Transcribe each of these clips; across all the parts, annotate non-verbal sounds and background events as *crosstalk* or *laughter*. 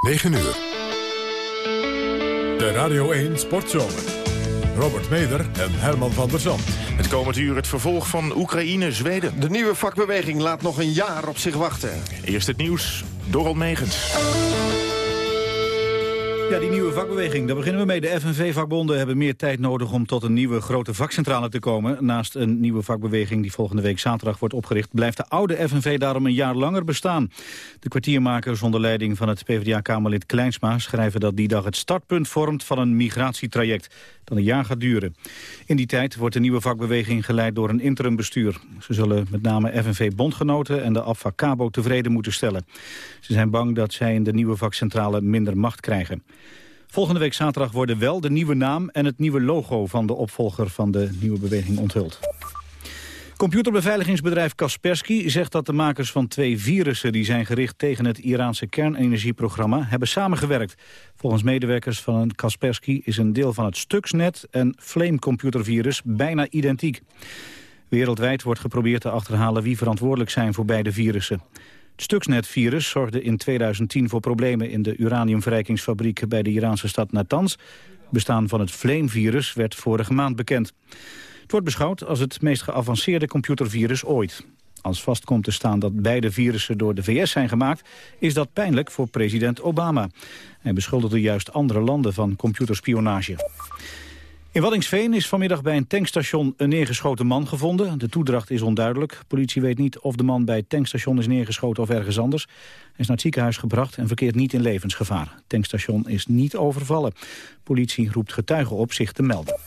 9 uur. De Radio 1 Sportzomer. Robert Meder en Herman van der Zand. Het komend uur het vervolg van Oekraïne-Zweden. De nieuwe vakbeweging laat nog een jaar op zich wachten. Eerst het nieuws, Dorald Megens. Ja, die nieuwe vakbeweging, daar beginnen we mee. De FNV-vakbonden hebben meer tijd nodig om tot een nieuwe grote vakcentrale te komen. Naast een nieuwe vakbeweging die volgende week zaterdag wordt opgericht... blijft de oude FNV daarom een jaar langer bestaan. De kwartiermakers onder leiding van het PvdA-kamerlid Kleinsma... schrijven dat die dag het startpunt vormt van een migratietraject... dat een jaar gaat duren. In die tijd wordt de nieuwe vakbeweging geleid door een interimbestuur. Ze zullen met name FNV-bondgenoten en de Abfacabo tevreden moeten stellen. Ze zijn bang dat zij in de nieuwe vakcentrale minder macht krijgen. Volgende week zaterdag worden wel de nieuwe naam en het nieuwe logo van de opvolger van de nieuwe beweging onthuld. Computerbeveiligingsbedrijf Kaspersky zegt dat de makers van twee virussen die zijn gericht tegen het Iraanse kernenergieprogramma hebben samengewerkt. Volgens medewerkers van Kaspersky is een deel van het Stuxnet en Flame computervirus bijna identiek. Wereldwijd wordt geprobeerd te achterhalen wie verantwoordelijk zijn voor beide virussen. Het Stuxnet-virus zorgde in 2010 voor problemen in de uraniumverrijkingsfabriek bij de Iraanse stad Natanz. Bestaan van het Flame-virus werd vorige maand bekend. Het wordt beschouwd als het meest geavanceerde computervirus ooit. Als vast komt te staan dat beide virussen door de VS zijn gemaakt... is dat pijnlijk voor president Obama. Hij beschuldigde juist andere landen van computerspionage. In Waddingsveen is vanmiddag bij een tankstation een neergeschoten man gevonden. De toedracht is onduidelijk. Politie weet niet of de man bij het tankstation is neergeschoten of ergens anders. Hij is naar het ziekenhuis gebracht en verkeert niet in levensgevaar. Het tankstation is niet overvallen. Politie roept getuigen op zich te melden.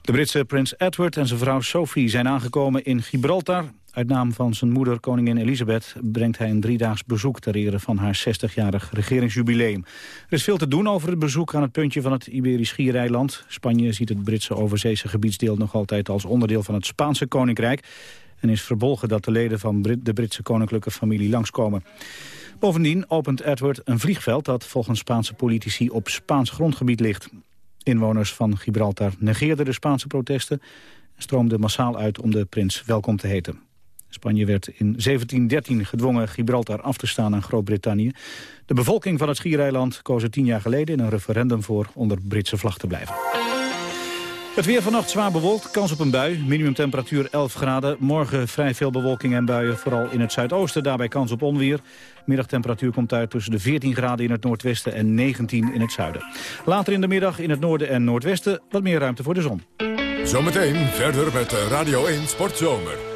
De Britse prins Edward en zijn vrouw Sophie zijn aangekomen in Gibraltar. Uit naam van zijn moeder, koningin Elisabeth, brengt hij een driedaags bezoek ter ere van haar 60-jarig regeringsjubileum. Er is veel te doen over het bezoek aan het puntje van het Iberisch Schiereiland. Spanje ziet het Britse overzeese gebiedsdeel nog altijd als onderdeel van het Spaanse koninkrijk en is verbolgen dat de leden van de Britse koninklijke familie langskomen. Bovendien opent Edward een vliegveld dat volgens Spaanse politici op Spaans grondgebied ligt. Inwoners van Gibraltar negeerden de Spaanse protesten en stroomden massaal uit om de prins welkom te heten. Spanje werd in 1713 gedwongen Gibraltar af te staan aan Groot-Brittannië. De bevolking van het schiereiland koos er tien jaar geleden in een referendum voor onder Britse vlag te blijven. Het weer vannacht zwaar bewolkt, kans op een bui. Minimumtemperatuur 11 graden. Morgen vrij veel bewolking en buien, vooral in het zuidoosten. Daarbij kans op onweer. Middagtemperatuur komt uit tussen de 14 graden in het noordwesten en 19 in het zuiden. Later in de middag in het noorden en noordwesten wat meer ruimte voor de zon. Zometeen verder met Radio 1 Sportzomer.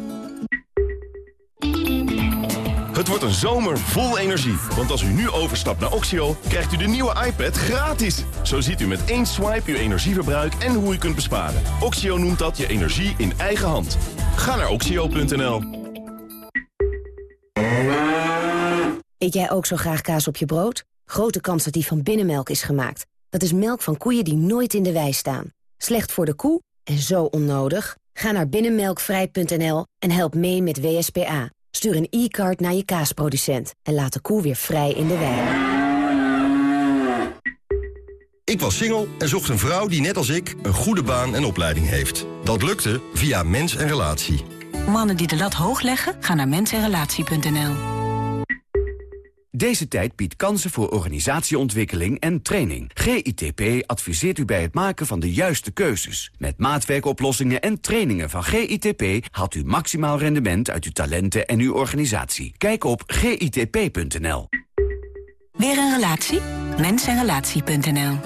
Het wordt een zomer vol energie. Want als u nu overstapt naar Oxio, krijgt u de nieuwe iPad gratis. Zo ziet u met één swipe uw energieverbruik en hoe u kunt besparen. Oxio noemt dat je energie in eigen hand. Ga naar oxio.nl. Eet jij ook zo graag kaas op je brood? Grote kans dat die van binnenmelk is gemaakt. Dat is melk van koeien die nooit in de wei staan. Slecht voor de koe en zo onnodig? Ga naar binnenmelkvrij.nl en help mee met WSPA. Stuur een e-card naar je kaasproducent en laat de koe weer vrij in de wei. Ik was single en zocht een vrouw die net als ik een goede baan en opleiding heeft. Dat lukte via Mens en Relatie. Mannen die de lat hoog leggen, gaan naar mensenrelatie.nl. Deze tijd biedt kansen voor organisatieontwikkeling en training. GITP adviseert u bij het maken van de juiste keuzes. Met maatwerkoplossingen en trainingen van GITP... haalt u maximaal rendement uit uw talenten en uw organisatie. Kijk op gitp.nl. Weer een relatie? Mensenrelatie.nl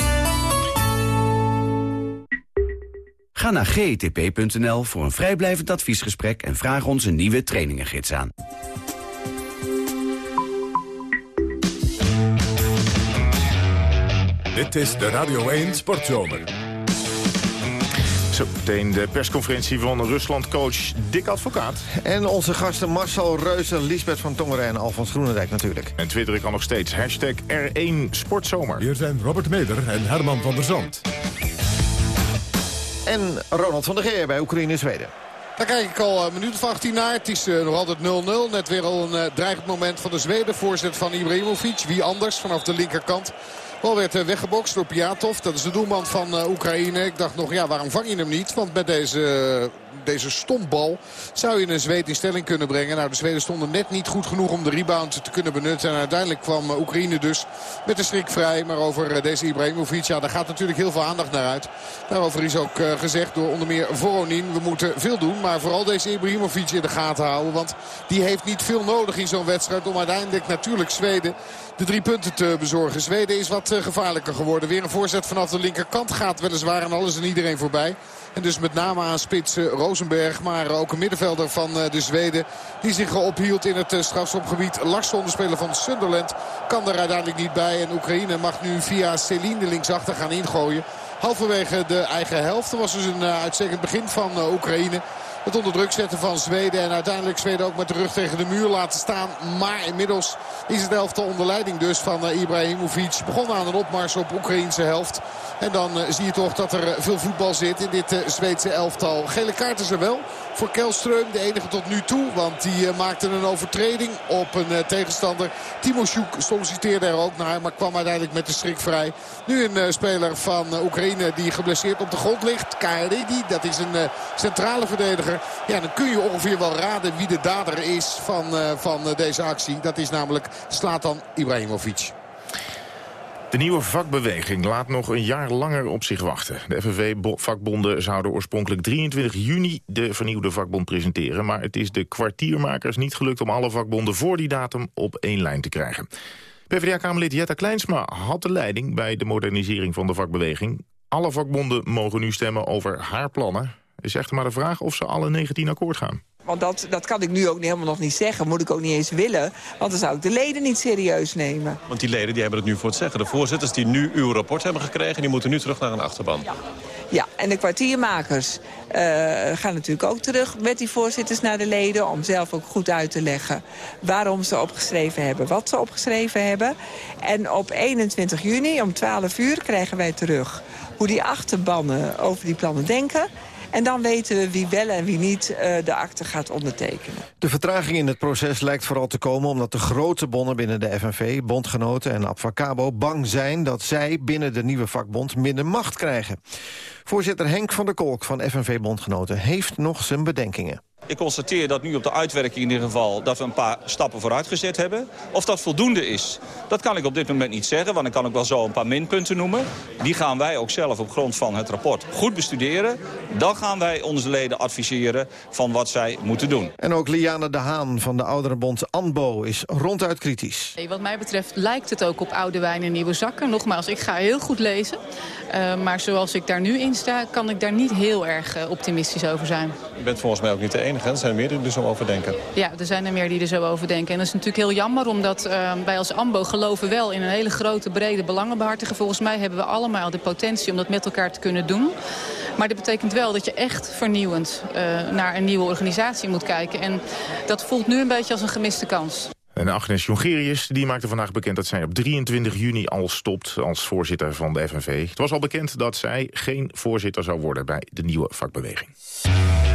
Ga naar gitp.nl voor een vrijblijvend adviesgesprek... en vraag ons een nieuwe trainingengids aan. Dit is de Radio 1 Sportzomer. Zo, meteen de persconferentie van Rusland-coach Dick Advocaat. En onze gasten Marcel Reuzen, Lisbeth van Tongeren en Alfons Groenendijk natuurlijk. En Twitter kan nog steeds hashtag R1 Sportzomer. Hier zijn Robert Meder en Herman van der Zand. En Ronald van der Geer bij Oekraïne-Zweden. Daar kijk ik al een minuut of 18 naar. Het is uh, nog altijd 0-0. Net weer al een uh, dreigend moment van de Zweden. Voorzet van Ibrahimovic. Wie anders vanaf de linkerkant. Bal werd uh, weggebokst door Piatov. Dat is de doelman van Oekraïne. Ik dacht nog, ja, waarom vang je hem niet? Want met deze deze stompbal zou je een Zweed in stelling kunnen brengen. Nou, de Zweden stonden net niet goed genoeg om de rebound te kunnen benutten. En uiteindelijk kwam Oekraïne dus met de strik vrij. Maar over deze Ibrahimovic, ja, daar gaat natuurlijk heel veel aandacht naar uit. Daarover is ook gezegd door onder meer Voronin. We moeten veel doen, maar vooral deze Ibrahimovic in de gaten houden. Want die heeft niet veel nodig in zo'n wedstrijd om uiteindelijk natuurlijk Zweden de drie punten te bezorgen. Zweden is wat gevaarlijker geworden. Weer een voorzet vanaf de linkerkant gaat weliswaar en alles en iedereen voorbij. En dus met name aan spits Rosenberg. Maar ook een middenvelder van de Zweden. Die zich ophield in het strafschopgebied. Larsson, de speler van Sunderland, kan er uiteindelijk niet bij. En Oekraïne mag nu via Celine de linksachter gaan ingooien. Halverwege de eigen helft. Was dus een uitstekend begin van Oekraïne. Het onder druk zetten van Zweden. En uiteindelijk Zweden ook met de rug tegen de muur laten staan. Maar inmiddels is het elftal onder leiding dus van Ibrahimovic. Begon aan een opmars op Oekraïnse helft. En dan zie je toch dat er veel voetbal zit in dit Zweedse elftal. Gele kaart is er wel voor Kelström. De enige tot nu toe. Want die maakte een overtreding op een tegenstander. Timo Sjoek solliciteerde er ook naar. Maar kwam uiteindelijk met de strik vrij. Nu een speler van Oekraïne die geblesseerd op de grond ligt. Karedi, dat is een centrale verdediger. Ja, dan kun je ongeveer wel raden wie de dader is van, van deze actie. Dat is namelijk Slatan Ibrahimovic. De nieuwe vakbeweging laat nog een jaar langer op zich wachten. De FNV-vakbonden zouden oorspronkelijk 23 juni de vernieuwde vakbond presenteren. Maar het is de kwartiermakers niet gelukt om alle vakbonden voor die datum op één lijn te krijgen. PvdA-kamerlid Jetta Kleinsma had de leiding bij de modernisering van de vakbeweging. Alle vakbonden mogen nu stemmen over haar plannen is echt maar de vraag of ze alle 19 akkoord gaan. Want dat, dat kan ik nu ook helemaal nog niet zeggen. Moet ik ook niet eens willen. Want dan zou ik de leden niet serieus nemen. Want die leden die hebben het nu voor het zeggen. De voorzitters die nu uw rapport hebben gekregen... die moeten nu terug naar een achterban. Ja, ja en de kwartiermakers uh, gaan natuurlijk ook terug met die voorzitters naar de leden... om zelf ook goed uit te leggen waarom ze opgeschreven hebben, wat ze opgeschreven hebben. En op 21 juni om 12 uur krijgen wij terug hoe die achterbannen over die plannen denken... En dan weten we wie wel en wie niet uh, de akte gaat ondertekenen. De vertraging in het proces lijkt vooral te komen... omdat de grote bonden binnen de FNV, bondgenoten en Abfacabo... bang zijn dat zij binnen de nieuwe vakbond minder macht krijgen. Voorzitter Henk van der Kolk van FNV-bondgenoten heeft nog zijn bedenkingen. Ik constateer dat nu op de uitwerking in ieder geval... dat we een paar stappen vooruit gezet hebben. Of dat voldoende is, dat kan ik op dit moment niet zeggen. Want ik kan ook wel zo een paar minpunten noemen. Die gaan wij ook zelf op grond van het rapport goed bestuderen. Dan gaan wij onze leden adviseren van wat zij moeten doen. En ook Liane de Haan van de ouderenbond ANBO is ronduit kritisch. Hey, wat mij betreft lijkt het ook op oude wijn en nieuwe zakken. Nogmaals, ik ga heel goed lezen. Uh, maar zoals ik daar nu in sta, kan ik daar niet heel erg uh, optimistisch over zijn. Je bent volgens mij ook niet de enige. Er zijn er meer die er zo over denken. Ja, er zijn er meer die er zo over denken. En dat is natuurlijk heel jammer, omdat uh, wij als AMBO geloven wel in een hele grote, brede belangenbehartiger. Volgens mij hebben we allemaal de potentie om dat met elkaar te kunnen doen. Maar dat betekent wel dat je echt vernieuwend naar een nieuwe organisatie moet kijken. En dat voelt nu een beetje als een gemiste kans. En Agnes Jongerius die maakte vandaag bekend dat zij op 23 juni al stopt als voorzitter van de FNV. Het was al bekend dat zij geen voorzitter zou worden bij de nieuwe vakbeweging.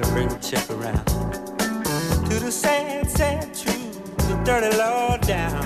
better bring a check around to the sad, sad truth, the dirty law down.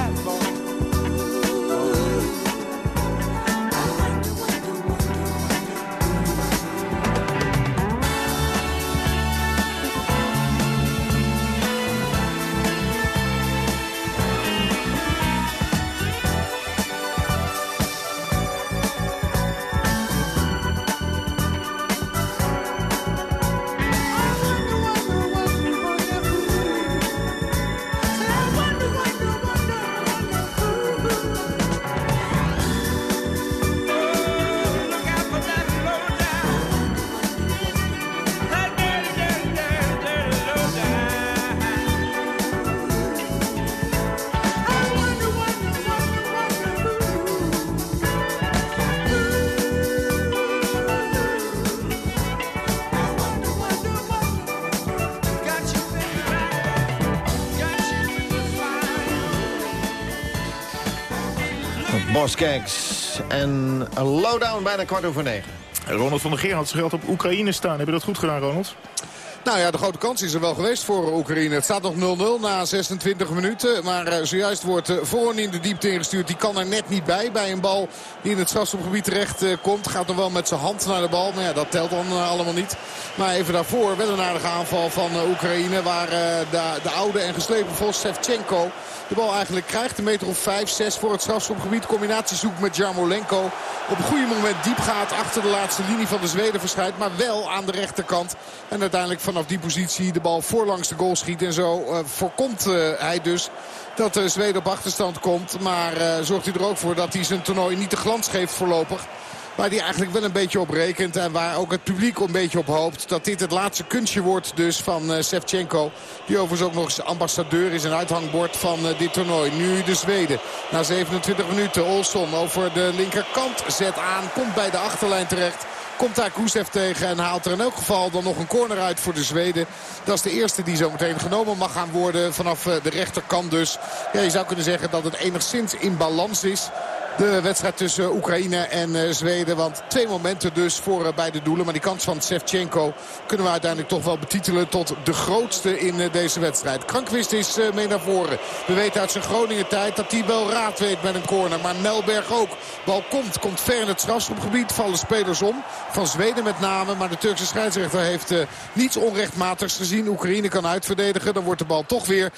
Boskeks en een lowdown bijna kwart over negen. Ronald van der Geer had zijn geld op Oekraïne staan. Heb je dat goed gedaan, Ronald? Nou ja, de grote kans is er wel geweest voor Oekraïne. Het staat nog 0-0 na 26 minuten. Maar uh, zojuist wordt uh, Voorn in de diepte ingestuurd. Die kan er net niet bij. Bij een bal die in het strafschopgebied terecht uh, komt. Gaat dan wel met zijn hand naar de bal. Maar ja, dat telt dan allemaal niet. Maar even daarvoor wel een aardige aanval van Oekraïne. Waar de, de, oude en geslepen Vos Sevchenko de bal eigenlijk krijgt. Een meter of 5, 6 voor het strafschopgebied. Combinatie zoekt met Jarmolenko. Op een goede moment diep gaat. Achter de laatste linie van de Zweden verschijnt. Maar wel aan de rechterkant. En uiteindelijk vanaf die positie de bal voorlangs de goal schiet. En zo uh, voorkomt uh, hij dus dat de Zweden op achterstand komt. Maar zorgt hij er ook voor dat hij zijn toernooi niet de glans geeft voorlopig. Waar hij eigenlijk wel een beetje op rekent. En waar ook het publiek een beetje op hoopt. Dat dit het laatste kunstje wordt dus van Sevchenko. Die overigens ook nog eens ambassadeur is. Een uithangbord van dit toernooi. Nu de Zweden. Na 27 minuten. Olsson over de linkerkant zet aan. Komt bij de achterlijn terecht. Komt daar Kusev tegen en haalt er in elk geval dan nog een corner uit voor de Zweden. Dat is de eerste die zo meteen genomen mag gaan worden vanaf de rechterkant dus. Ja, je zou kunnen zeggen dat het enigszins in balans is. De wedstrijd tussen Oekraïne en uh, Zweden. Want twee momenten dus voor uh, beide doelen. Maar die kans van Sevchenko kunnen we uiteindelijk toch wel betitelen tot de grootste in uh, deze wedstrijd. Krankwist is mee naar voren. We weten uit zijn Groningen tijd dat hij wel raad weet met een corner. Maar Melberg ook. Bal komt, komt ver in het strafschopgebied. Vallen spelers om. Van Zweden met name. Maar de Turkse scheidsrechter heeft niets onrechtmatigs gezien. Oekraïne kan uitverdedigen. Dan wordt de bal toch weer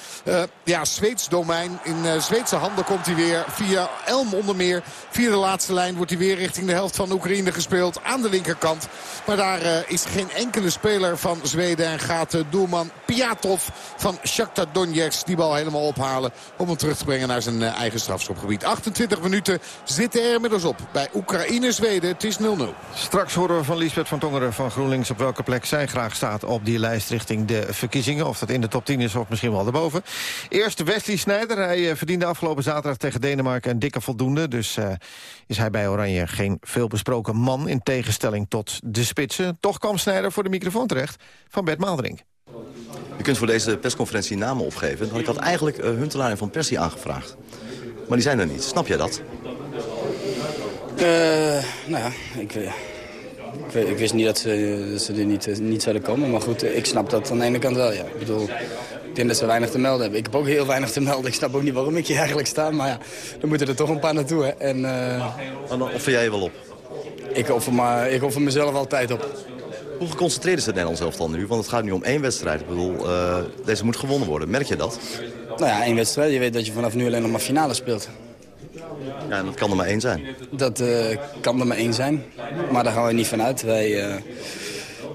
ja, Zweeds domein. In Zweedse handen komt hij weer via Elm onder meer Via de laatste lijn wordt hij weer richting de helft van Oekraïne gespeeld. Aan de linkerkant. Maar daar uh, is geen enkele speler van Zweden. En gaat doelman Piatov van Shakhtar Donetsk die bal helemaal ophalen. Om hem terug te brengen naar zijn uh, eigen strafschopgebied. 28 minuten zitten er inmiddels op. Bij Oekraïne-Zweden. Het is 0-0. Straks horen we van Liesbeth van Tongeren van GroenLinks... op welke plek zij graag staat op die lijst richting de verkiezingen. Of dat in de top 10 is of misschien wel erboven. Eerst Wesley Sneijder. Hij verdiende afgelopen zaterdag tegen Denemarken een dikke voldoende. Dus uh, is hij bij Oranje geen veelbesproken man... in tegenstelling tot de spitsen. Toch kwam Sneijder voor de microfoon terecht van Bert Maalderink. Je kunt voor deze persconferentie namen opgeven. Dan ik had eigenlijk uh, Huntelaar en Van Persie aangevraagd. Maar die zijn er niet. Snap jij dat? Uh, nou ja, ik, ik, ik, wist niet dat ze, dat ze er niet, niet zouden komen. Maar goed, ik snap dat aan de ene kant wel, ja. Ik bedoel, ik denk dat ze weinig te melden hebben. Ik heb ook heel weinig te melden. Ik snap ook niet waarom ik hier eigenlijk sta. Maar ja, dan moeten er toch een paar naartoe. Hè. En, uh, dan offer jij je wel op? Ik offer, maar, ik offer mezelf altijd op. Hoe geconcentreerd is het Nederlands elftal nu? Want het gaat nu om één wedstrijd. Ik bedoel, uh, deze moet gewonnen worden. Merk je dat? Nou ja, één wedstrijd. Je weet dat je vanaf nu alleen nog maar finale speelt. Ja, en dat kan er maar één zijn. Dat uh, kan er maar één zijn. Maar daar gaan we niet vanuit. Wij, uh,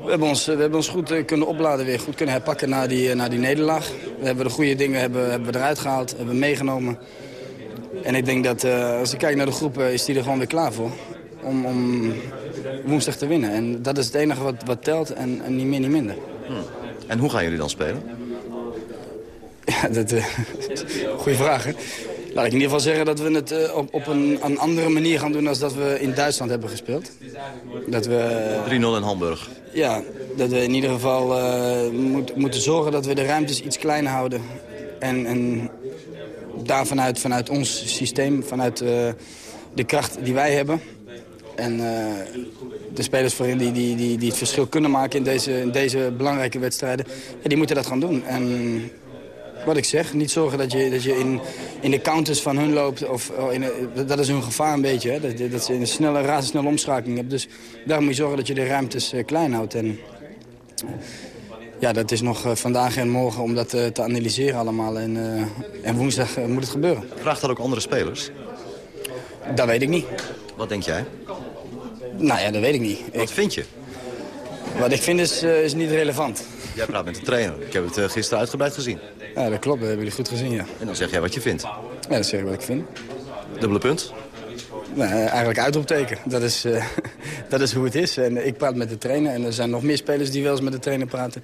we, hebben ons, we hebben ons goed uh, kunnen opladen weer. Goed kunnen herpakken na die, na die nederlaag. We hebben de goede dingen hebben, hebben we eruit gehaald. Hebben we meegenomen. En ik denk dat als ik kijk naar de groep is die er gewoon weer klaar voor. Om, om woensdag te winnen. En dat is het enige wat, wat telt en, en niet meer, niet minder. Hmm. En hoe gaan jullie dan spelen? *laughs* Ja, dat *laughs* uh, goede vraag, hè? Laat ik in ieder geval zeggen dat we het uh, op, op een, een, andere manier gaan doen... dan dat we in Duitsland hebben gespeeld. Dat we... 3-0 in Hamburg. Ja, dat we in ieder geval uh, moet, moeten zorgen dat we de ruimtes iets kleiner houden. En, en daar vanuit, vanuit ons systeem, vanuit de kracht die wij hebben... En uh, de spelers voorin die, die, die, die het verschil kunnen maken in deze, in deze belangrijke wedstrijden, ja, die moeten dat gaan doen. En wat ik zeg, niet zorgen dat je, dat je in, in de counters van hun loopt. Of, in, dat is hun gevaar een beetje, hè? Dat, dat ze een snelle, razendsnelle omschakeling hebben. Dus daar moet je zorgen dat je de ruimtes uh, klein houdt. En, ja, dat is nog vandaag en morgen om dat te analyseren allemaal. En, en woensdag moet het gebeuren. Vraagt dat ook andere spelers? Dat weet ik niet. Wat denk jij? Nou ja, dat weet ik niet. Wat ik, vind je? Wat ik vind is, is niet relevant. Jij praat met de trainer. Ik heb het uh, gisteren uitgebreid gezien. Ja, dat klopt. Dat hebben jullie goed gezien, ja. En dan zeg jij wat je vindt? Ja, dan zeg ik wat ik vind. Dubbele punt? Nou, eigenlijk uitroepteken. Dat is, uh, *laughs* dat is hoe het is. En ik praat met de trainer. En er zijn nog meer spelers die wel eens met de trainer praten.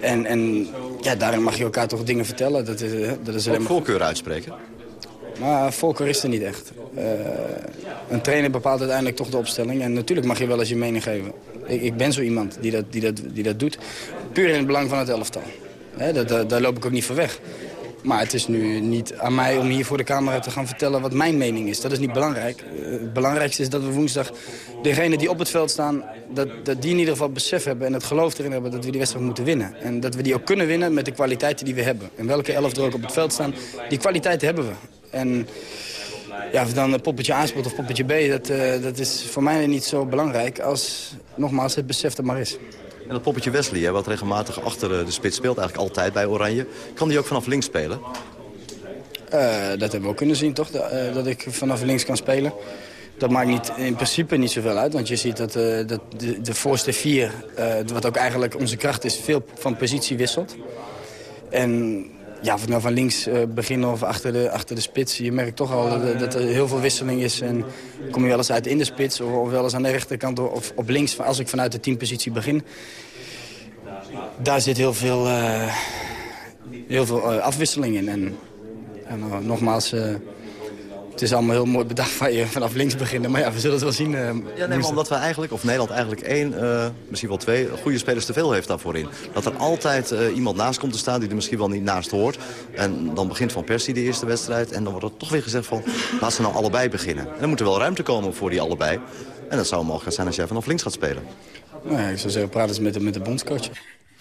En, en ja, daarin mag je elkaar toch dingen vertellen. Dat is, dat is alleen maar... voorkeur uitspreken? Maar voorkeur is er niet echt. Uh, een trainer bepaalt uiteindelijk toch de opstelling. En natuurlijk mag je wel eens je mening geven. Ik, ben zo iemand die dat, die, dat, die dat doet. Puur in het belang van het elftal. Dat, daar loop ik ook niet voor weg. Maar het is nu niet aan mij om hier voor de camera te gaan vertellen wat mijn mening is. Dat is niet belangrijk. Uh, het belangrijkste is dat we woensdag degenen die op het veld staan... Dat, dat die in ieder geval besef hebben en het geloof erin hebben dat we die wedstrijd moeten winnen. En dat we die ook kunnen winnen met de kwaliteiten die we hebben. En welke elf er ook op het veld staan, die kwaliteiten hebben we. En ja, of dan poppetje A speelt of poppetje B, dat, uh, dat is voor mij niet zo belangrijk als, nogmaals, het besef er maar is. En dat poppetje Wesley, hè, wat regelmatig achter de spits speelt, eigenlijk altijd bij Oranje. Kan die ook vanaf links spelen? Uh, dat hebben we ook kunnen zien, toch? Dat, uh, dat ik vanaf links kan spelen. Dat maakt niet, in principe niet zoveel uit, want je ziet dat, uh, dat de, de voorste vier, wat ook eigenlijk onze kracht is, veel van positie wisselt. En ja, of het nou van links uh, beginnen of achter de, achter de spits. Je merkt toch al dat, dat, er heel veel wisseling is. En kom je wel eens uit in de spits of, of wel eens aan de rechterkant of op links. Als ik vanuit de teampositie begin. Daar zit heel veel, uh, heel veel uh, afwisseling in. En, en nogmaals... Het is allemaal heel mooi bedacht van je vanaf links beginnen. Maar ja, we zullen het wel zien. Uh, ja, nee, maar omdat we eigenlijk, of Nederland eigenlijk één, uh, misschien wel twee... goede spelers te veel heeft daarvoor in. Dat er altijd uh, iemand naast komt te staan die er misschien wel niet naast hoort. En dan begint Van Persie de eerste wedstrijd. En dan wordt er toch weer gezegd van, laat ze nou allebei beginnen. En dan moet er wel ruimte komen voor die allebei. En dat zou mogelijk zijn als jij vanaf links gaat spelen. Nou ja, ik zou zeggen, praat eens met de, met de bondscoach.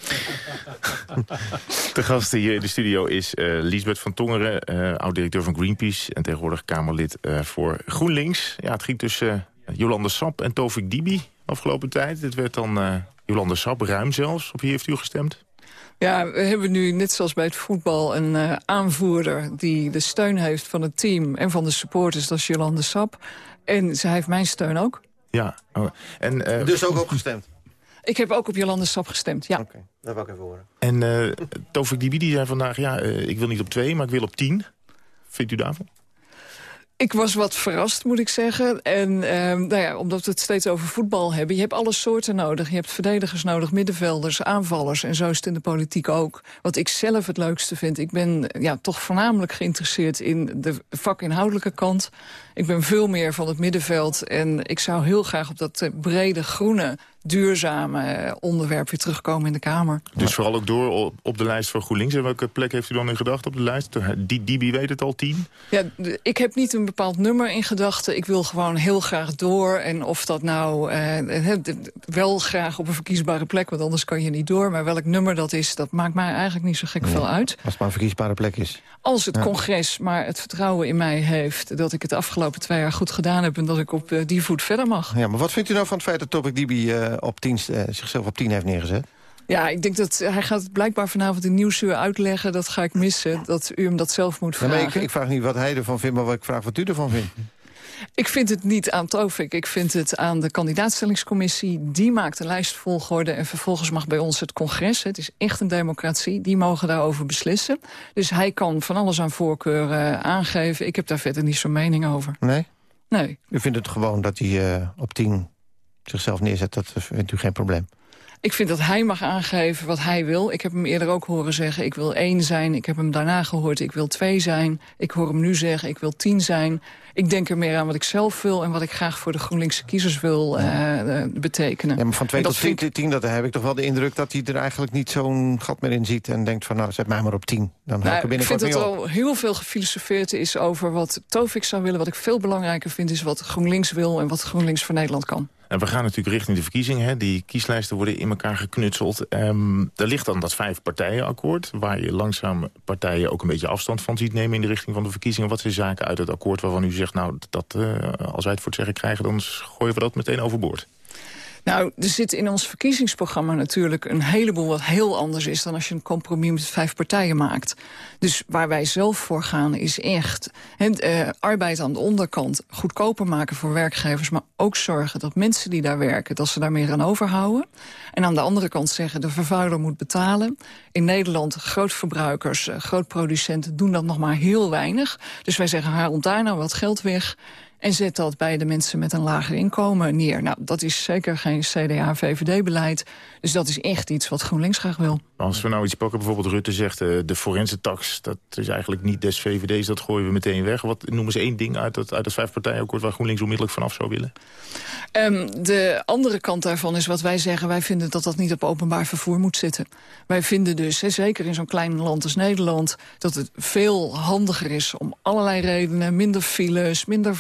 *laughs* De gast hier in de studio is uh, Liesbeth van Tongeren, uh, oud-directeur van Greenpeace... en tegenwoordig Kamerlid uh, voor GroenLinks. Ja, het ging tussen Jolande Sap en Tovik Dibi afgelopen tijd. Dit werd dan Jolande Sap, ruim zelfs. Op wie heeft u gestemd? Ja, we hebben nu, net zoals bij het voetbal, een uh, aanvoerder... die de steun heeft van het team en van de supporters, dat is Jolande Sap. En zij heeft mijn steun ook. Ja. Oh. En, uh, dus ook opgestemd? Ik heb ook op Jolande Sap gestemd, ja. Oké, dat wil ik even horen. En uh, *laughs* Tovik Dibi zei vandaag, ja, ik wil niet op twee, maar ik wil op tien. Vindt u daarvan? Ik was wat verrast, moet ik zeggen. En eh, nou ja, omdat we het steeds over voetbal hebben. Je hebt alle soorten nodig. Je hebt verdedigers nodig, middenvelders, aanvallers. En zo is het in de politiek ook. Wat ik zelf het leukste vind. Ik ben ja, toch voornamelijk geïnteresseerd in de vakinhoudelijke kant. Ik ben veel meer van het middenveld. En ik zou heel graag op dat brede groene duurzame eh, onderwerp weer terugkomen in de Kamer. Dus vooral ook door op de lijst van GroenLinks. En welke plek heeft u dan in gedachten op de lijst? Die, die weet het al, tien? Ja, ik heb niet een bepaald nummer in gedachten. Ik wil gewoon heel graag door. En of dat nou eh, wel graag op een verkiesbare plek... want anders kan je niet door. Maar welk nummer dat is, dat maakt mij eigenlijk niet zo gek veel uit. Als het maar een verkiesbare plek is. Als het congres maar het vertrouwen in mij heeft... dat ik het afgelopen twee jaar goed gedaan heb... en dat ik op uh, die voet verder mag. Ja, maar wat vindt u nou van het feit dat Topik Dibi uh, op tien, uh, zichzelf op 10 heeft neergezet? Ja, ik denk dat hij gaat het blijkbaar vanavond in Nieuwsuur uitleggen. Dat ga ik missen, dat u hem dat zelf moet vragen. Ja, ik, ik, vraag niet wat hij ervan vindt, maar wat ik vraag wat u ervan vindt. Ik vind het niet aan Tovik. Ik vind het aan de kandidaatstellingscommissie. Die maakt de lijstvolgorde en vervolgens mag bij ons het congres. Het is echt een democratie. Die mogen daarover beslissen. Dus hij kan van alles aan voorkeur uh, aangeven. Ik heb daar verder niet zo'n mening over. Nee? Nee. U vindt het gewoon dat hij uh, op tien zichzelf neerzet, dat vindt u geen probleem? Ik vind dat hij mag aangeven wat hij wil. Ik heb hem eerder ook horen zeggen, ik wil één zijn. Ik heb hem daarna gehoord, ik wil twee zijn. Ik hoor hem nu zeggen, ik wil tien zijn. Ik denk er meer aan wat ik zelf wil... en wat ik graag voor de GroenLinkse kiezers wil uh, betekenen. Ja, maar van twee tot tien, ik... tien, dat heb ik toch wel de indruk... dat hij er eigenlijk niet zo'n gat meer in ziet... en denkt van, nou, zet mij maar op tien. Dan nou, ik er Ik vind dat er al heel veel gefilosofeerd is over wat Tovik zou willen. Wat ik veel belangrijker vind, is wat GroenLinks wil... en wat GroenLinks voor Nederland kan. En we gaan natuurlijk richting de verkiezingen. Hè. Die kieslijsten worden in elkaar geknutseld. Um, er ligt dan dat vijf-partijenakkoord... waar je langzaam partijen ook een beetje afstand van ziet nemen... in de richting van de verkiezingen. Wat zijn zaken uit het akkoord waarvan u zegt... nou, dat, uh, als wij het voor het zeggen krijgen... dan gooien we dat meteen overboord? Nou, er zit in ons verkiezingsprogramma natuurlijk een heleboel wat heel anders is dan als je een compromis met vijf partijen maakt. Dus waar wij zelf voor gaan is echt eh, arbeid aan de onderkant goedkoper maken voor werkgevers, maar ook zorgen dat mensen die daar werken, dat ze daar meer aan overhouden. En aan de andere kant zeggen de vervuiler moet betalen. In Nederland grootverbruikers, uh, grootproducenten doen dat nog maar heel weinig. Dus wij zeggen haal daar nou wat geld weg en zet dat bij de mensen met een lager inkomen neer. Nou, dat is zeker geen CDA-VVD-beleid. Dus dat is echt iets wat GroenLinks graag wil. Als we nou iets pakken, bijvoorbeeld Rutte zegt... Uh, de forense tax, dat is eigenlijk niet des VVD's, dat gooien we meteen weg. Wat noemen ze één ding uit het, uit het vijfpartijenakkoord... waar GroenLinks onmiddellijk vanaf zou willen? Um, de andere kant daarvan is wat wij zeggen. Wij vinden dat dat niet op openbaar vervoer moet zitten. Wij vinden dus, he, zeker in zo'n klein land als Nederland... dat het veel handiger is om allerlei redenen... minder files, minder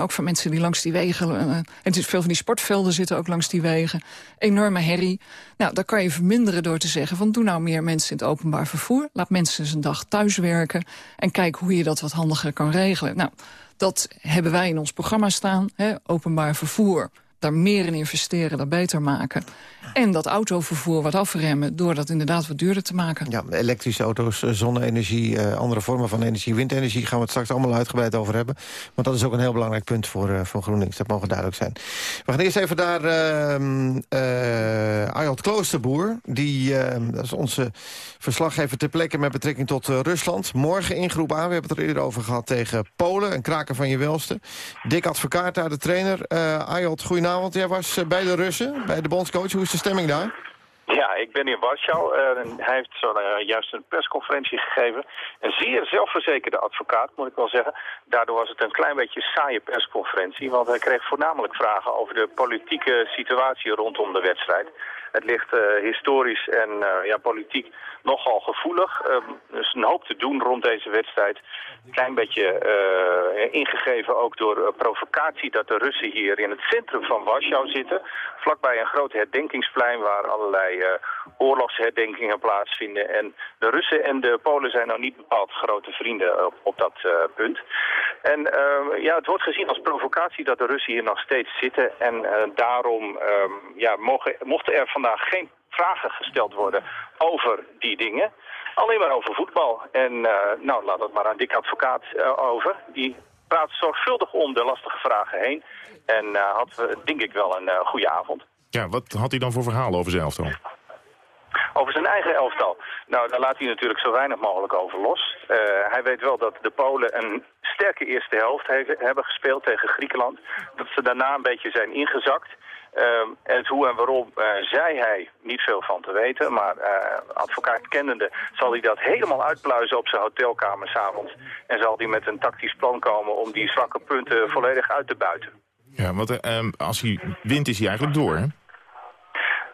ook voor mensen die langs die wegen... En het is veel van die sportvelden zitten ook langs die wegen. Enorme herrie. Nou, daar kan je verminderen door te zeggen... van doe nou meer mensen in het openbaar vervoer. Laat mensen eens een dag thuis werken. En kijk hoe je dat wat handiger kan regelen. Nou, dat hebben wij in ons programma staan. Hè, openbaar vervoer daar meer in investeren, dat beter maken. En dat autovervoer wat afremmen door dat inderdaad wat duurder te maken. Ja, elektrische auto's, eh, zonne-energie, uh, andere vormen van energie, windenergie... gaan we het straks allemaal uitgebreid over hebben. Want dat is ook een heel belangrijk punt voor, uh, voor GroenLinks. Dat mogen duidelijk zijn. We gaan eerst even naar uh, Ayot Kloosterboer. Die, dat is onze verslaggever ter plekke met betrekking tot Rusland. Morgen in groep A, we hebben het er eerder over gehad tegen Polen. Een kraken van je welste. Dick Advocaat daar, de trainer. Ayot, goedenavond Jij was eh, bij de Russen, bij de bondscoach. Hoe is de stemming daar? Ja, ik ben in Warschau. Uh, hij heeft zo, uh, juist een persconferentie gegeven. Een zeer zelfverzekerde advocaat, moet ik wel zeggen. Daardoor was het een klein beetje saaie persconferentie. Want hij kreeg voornamelijk vragen over de politieke situatie rondom de wedstrijd. Het ligt uh, historisch en ja, politiek nogal gevoelig. dus een hoop te doen rond deze wedstrijd. Een klein beetje ingegeven ook door provocatie dat de Russen hier in het centrum van Warschau zitten. Vlakbij een groot herdenkingsplein waar allerlei oorlogsherdenkingen plaatsvinden. En de Russen en de Polen zijn nou niet bepaald grote vrienden op, dat punt. En uh, ja, het wordt gezien als provocatie dat de Russen hier nog steeds zitten. En daarom ja, mogen, mochten er vandaag geen vragen gesteld worden over die dingen. Alleen maar over voetbal. En nou, laat dat maar aan Dick Advocaat over. Die praat zorgvuldig om de lastige vragen heen. En had, denk ik, wel een goede avond. Ja, wat had hij dan voor verhalen over zelf dan? Over zijn eigen elftal. Nou, daar laat hij natuurlijk zo weinig mogelijk over los. Uh, hij weet wel dat de Polen een sterke eerste helft hebben gespeeld tegen Griekenland. Dat ze daarna een beetje zijn ingezakt. Uh, en het hoe en waarom uh, zei hij niet veel van te weten. Maar advocaat kennende zal hij dat helemaal uitpluizen op zijn hotelkamer s'avonds. En zal hij met een tactisch plan komen om die zwakke punten volledig uit te buiten. Ja, want ehm, als hij wint is hij eigenlijk door, hè?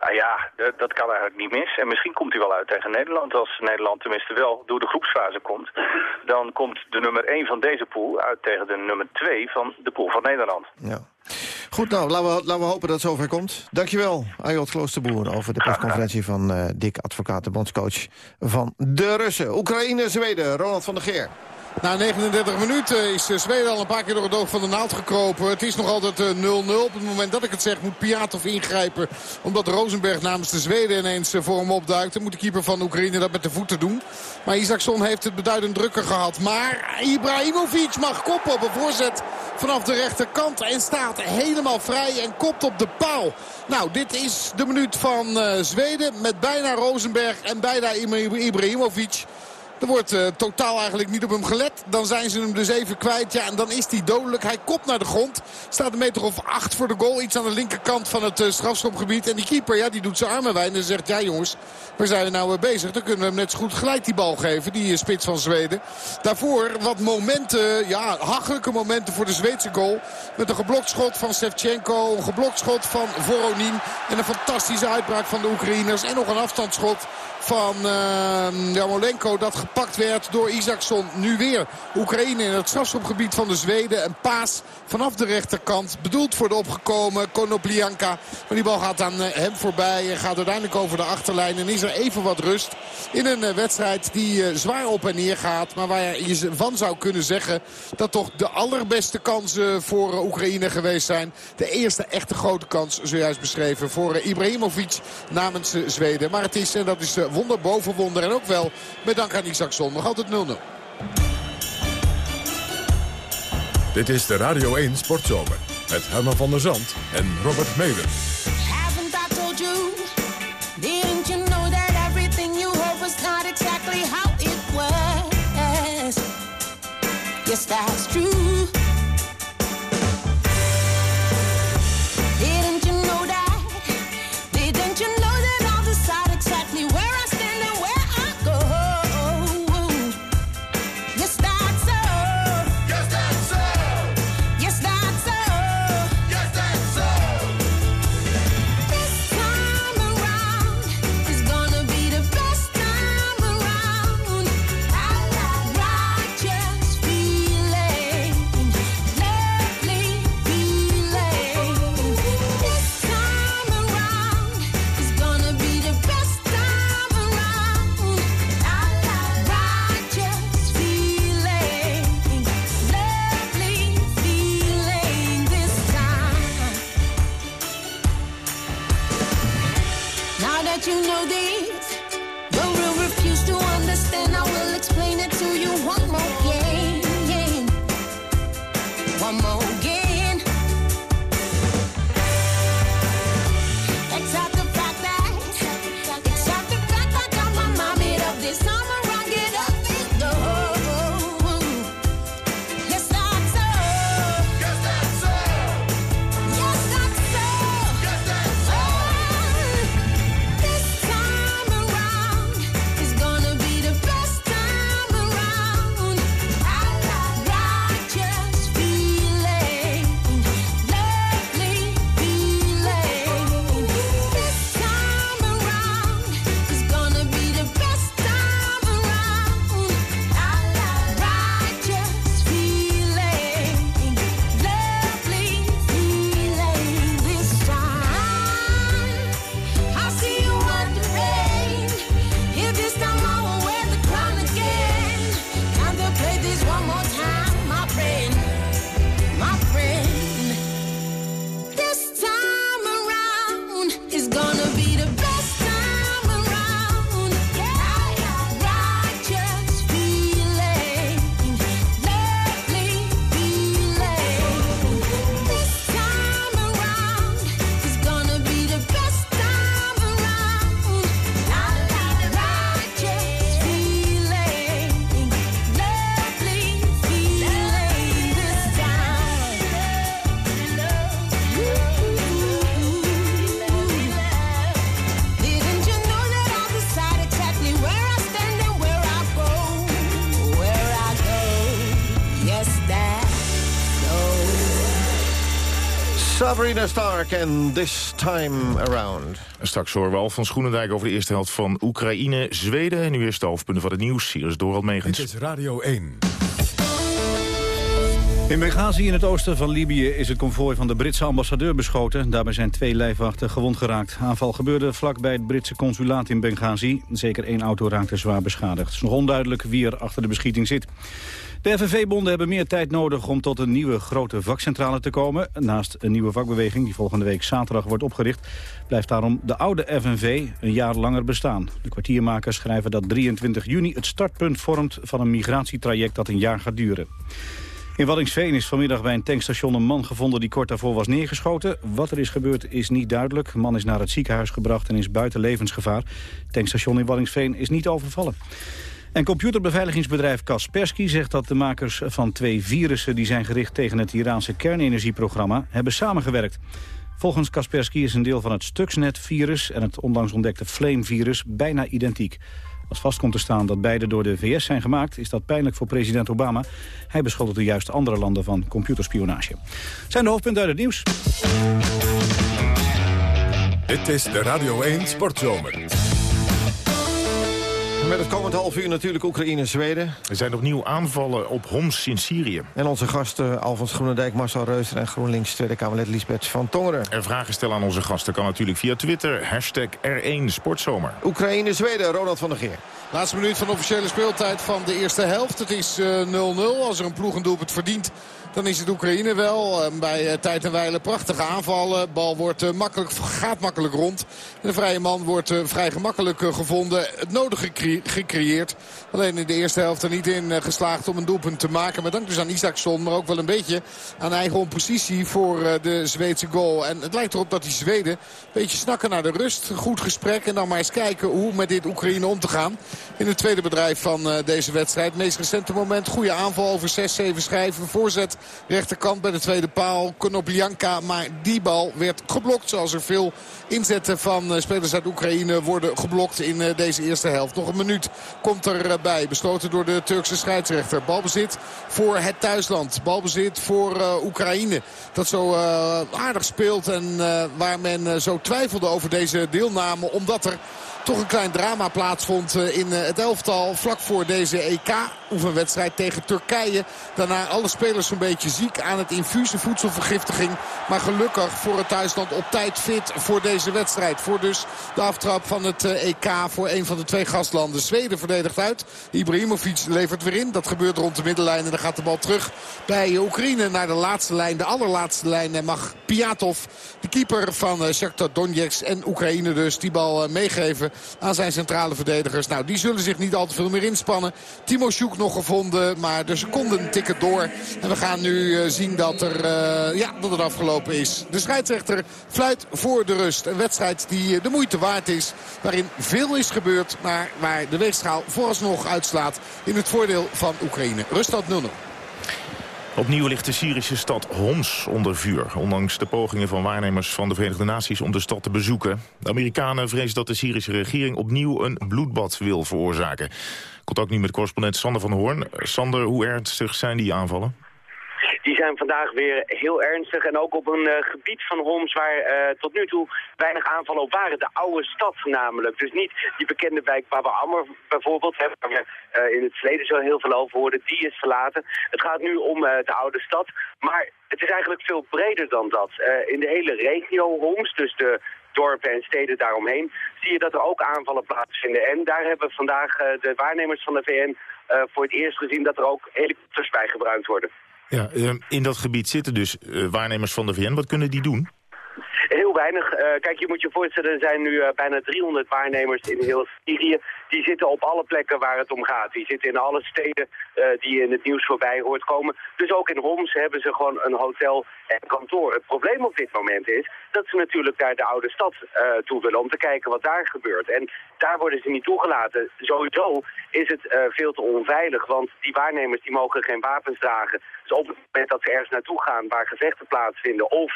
Nou ja, dat kan eigenlijk niet mis. En misschien komt hij wel uit tegen Nederland. Als Nederland tenminste wel door de groepsfase komt... dan komt de nummer 1 van deze pool uit tegen de nummer 2 van de pool van Nederland. Ja. Goed, nou, laten we, laten we hopen dat het zover komt. Dankjewel, Ayot Kloosterboer, over de persconferentie van uh, Dick Advocaat, de bondscoach van de Russen. Oekraïne, Zweden, Ronald van der Geer. Na 39 minuten is eh, Zweden al een paar keer door het oog van de naald gekropen. Het is nog altijd 0-0. Eh, Op het moment dat ik het zeg moet Piatov ingrijpen. Omdat Rosenberg namens de Zweden ineens eh, voor hem opduikt. Dan moet de keeper van Oekraïne dat met de voeten doen. Maar Isaacson heeft het beduidend drukker gehad. Maar Ibrahimovic mag koppen op een voorzet vanaf de rechterkant. En staat helemaal vrij en kopt op de paal. Nou, dit is de minuut van Zweden met bijna Rosenberg en bijna Ibrahimovic. Er wordt uh, totaal eigenlijk niet op hem gelet. Dan zijn ze hem dus even kwijt. Ja, en dan is hij dodelijk. Hij kopt naar de grond. Staat een meter of acht voor de goal. Iets aan de linkerkant van het uh, strafschopgebied. En die keeper, ja, die doet zijn armen wijd. En zegt, ja jongens, waar zijn we nou bezig? Dan kunnen we hem net zo goed gelijk die bal geven. Die spits van Zweden. Daarvoor wat momenten, ja, hachelijke momenten voor de Zweedse goal. Met een geblokt schot van Sevchenko. Een geblokt schot van Voronin. En een fantastische uitbraak van de Oekraïners. En nog een afstandsschot van Jamolenko dat gepakt werd door Isaacson. Nu weer Oekraïne in het strafschopgebied van de Zweden. Een paas vanaf de rechterkant. Bedoeld voor de opgekomen Konoplianka. Maar die bal gaat aan eh, hem voorbij en gaat uiteindelijk over de achterlijn. En is er even wat rust in een eh, wedstrijd die uh, zwaar op en neer gaat. Maar waar je van zou kunnen zeggen dat toch de allerbeste kansen voor Oekraïne geweest zijn. De eerste echte grote kans zojuist beschreven voor Ibrahimovic namens Zweden. Maar het is, en dat is wonder boven wonder. En ook wel met dank aan Isaacson. Nog altijd 0-0. Dit is de Radio 1 Sportzomer. Met Herman van der Zand en Robert Meder. Haven't I told you? Didn't you know that everything you hope was not exactly how it was? Yes, that's true. Sabrina Stark en This Time Around. Straks horen we al van Schoenendijk over de eerste helft van Oekraïne, Zweden. En nu eerst de hoofdpunten van het nieuws. Hier is Dorald Megens. Dit is Radio 1. In Benghazi in het oosten van Libië is het konvooi van de Britse ambassadeur beschoten. Daarbij zijn twee lijfwachten gewond geraakt. Aanval gebeurde vlak bij het Britse consulaat in Benghazi. Zeker één auto raakte zwaar beschadigd. Het is nog onduidelijk wie er achter de beschieting zit. De FNV-bonden hebben meer tijd nodig om tot een nieuwe grote vakcentrale te komen. Naast een nieuwe vakbeweging die volgende week zaterdag wordt opgericht... blijft daarom de oude FNV een jaar langer bestaan. De kwartiermakers schrijven dat 23 juni het startpunt vormt... van een migratietraject dat een jaar gaat duren. In Waddingsveen is vanmiddag bij een tankstation een man gevonden die kort daarvoor was neergeschoten. Wat er is gebeurd is niet duidelijk. De man is naar het ziekenhuis gebracht en is buiten levensgevaar. Het tankstation in Waddingsveen is niet overvallen. En computerbeveiligingsbedrijf Kaspersky zegt dat de makers van twee virussen... die zijn gericht tegen het Iraanse kernenergieprogramma hebben samengewerkt. Volgens Kaspersky is een deel van het Stuxnet-virus en het onlangs ontdekte Flame-virus bijna identiek. Als vast komt te staan dat beide door de VS zijn gemaakt... is dat pijnlijk voor president Obama. Hij beschuldigde juist andere landen van computerspionage. Zijn de hoofdpunten uit het nieuws. Dit is de Radio 1 Sportzomer. Met het komend half uur natuurlijk Oekraïne-Zweden. Er zijn opnieuw aanvallen op Homs in Syrië. En onze gasten Alfons Groenendijk, Marcel Reuster en GroenLinks Tweede Kamerlid Lisbeth van Tongeren. En vragen stellen aan onze gasten kan natuurlijk via Twitter. Hashtag R1 Sportzomer. Oekraïne-Zweden, Ronald van der Geer. Laatste minuut van de officiële speeltijd van de eerste helft. Het is 0-0. Als er een ploeg een doelpunt verdient, dan is het Oekraïne wel. Uh, bij uh, tijd en wijle prachtige aanvallen. Bal wordt uh, makkelijk, gaat makkelijk rond. De vrije man wordt vrij gemakkelijk gevonden. Het nodige gecreëerd. Alleen in de eerste helft er niet in geslaagd om een doelpunt te maken. Met dank dus aan Isaacson. Maar ook wel een beetje aan eigen onpositie voor de Zweedse goal. En het lijkt erop dat die Zweden een beetje snakken naar de rust. Goed gesprek. En dan maar eens kijken hoe met dit Oekraïne om te gaan. In het tweede bedrijf van deze wedstrijd. Meest recente moment. Goede aanval over 6-7 schijven. Voorzet rechterkant bij de tweede paal. Konoplyanka, maar die bal werd geblokt. Zoals er veel inzetten van spelers uit Oekraïne worden geblokt in deze eerste helft. Nog een minuut komt erbij. Besloten door de Turkse scheidsrechter. Balbezit voor het thuisland. Balbezit voor Oekraïne. Dat zo aardig speelt en waar men zo twijfelde over deze deelname. Omdat er toch een klein drama plaatsvond in het elftal. Vlak voor deze EK-oefenwedstrijd tegen Turkije. Daarna alle spelers zo'n beetje ziek aan het infusie voedselvergiftiging. Maar gelukkig voor het thuisland op tijd fit voor deze wedstrijd. Voor dus de aftrap van het EK voor een van de twee gastlanden. Zweden verdedigt uit. Ibrahimovic levert weer in. Dat gebeurt rond de middenlijn. En dan gaat de bal terug bij Oekraïne naar de laatste lijn. De allerlaatste lijn. En mag Piatov, de keeper van Shakhtar Donetsk en Oekraïne dus, die bal meegeven aan zijn centrale verdedigers. Nou, die zullen zich niet al te veel meer inspannen. Timo Sjoek nog gevonden, maar de seconden tikken door. En we gaan nu zien dat, er, uh, ja, dat het afgelopen is. De scheidsrechter fluit voor de rust. Een wedstrijd die de moeite waard is. Waarin veel is gebeurd, maar waar de weegschaal vooralsnog uitslaat in het voordeel van Oekraïne. Ruststand 0-0. Opnieuw ligt de Syrische stad Homs onder vuur. Ondanks de pogingen van waarnemers van de Verenigde Naties om de stad te bezoeken. De Amerikanen vrezen dat de Syrische regering opnieuw een bloedbad wil veroorzaken. Contact nu met correspondent Sander van Hoorn. Sander, hoe ernstig zijn die aanvallen? Die zijn vandaag weer heel ernstig. En ook op een uh, gebied van Homs waar uh, tot nu toe weinig aanvallen op waren. De oude stad namelijk. Dus niet die bekende wijk Baba Ammer bijvoorbeeld. Hè, waar we uh, in het verleden zo heel veel over hoorden. Die is verlaten. Het gaat nu om de oude stad. Maar het is eigenlijk veel breder dan dat. in de hele regio Homs, dus de dorpen en steden daaromheen, zie je dat er ook aanvallen plaatsvinden. En daar hebben vandaag de waarnemers van de VN voor het eerst gezien dat er ook helikopters bij gebruikt worden. Ja, in dat gebied zitten dus uh, waarnemers van de VN. Wat kunnen die doen? Heel weinig. Uh, kijk, je moet je voorstellen, er zijn nu uh, bijna 300 waarnemers in heel Syrië. Die zitten op alle plekken waar het om gaat. Die zitten in alle steden uh, die in het nieuws voorbij hoort komen. Dus ook in Homs hebben ze gewoon een hotel en kantoor. Het probleem op dit moment is dat ze natuurlijk naar de oude stad toe willen... om te kijken wat daar gebeurt. En daar worden ze niet toegelaten. Sowieso is het veel te onveilig, want die waarnemers die mogen geen wapens dragen. Dus op het moment dat ze ergens naartoe gaan waar gevechten plaatsvinden... of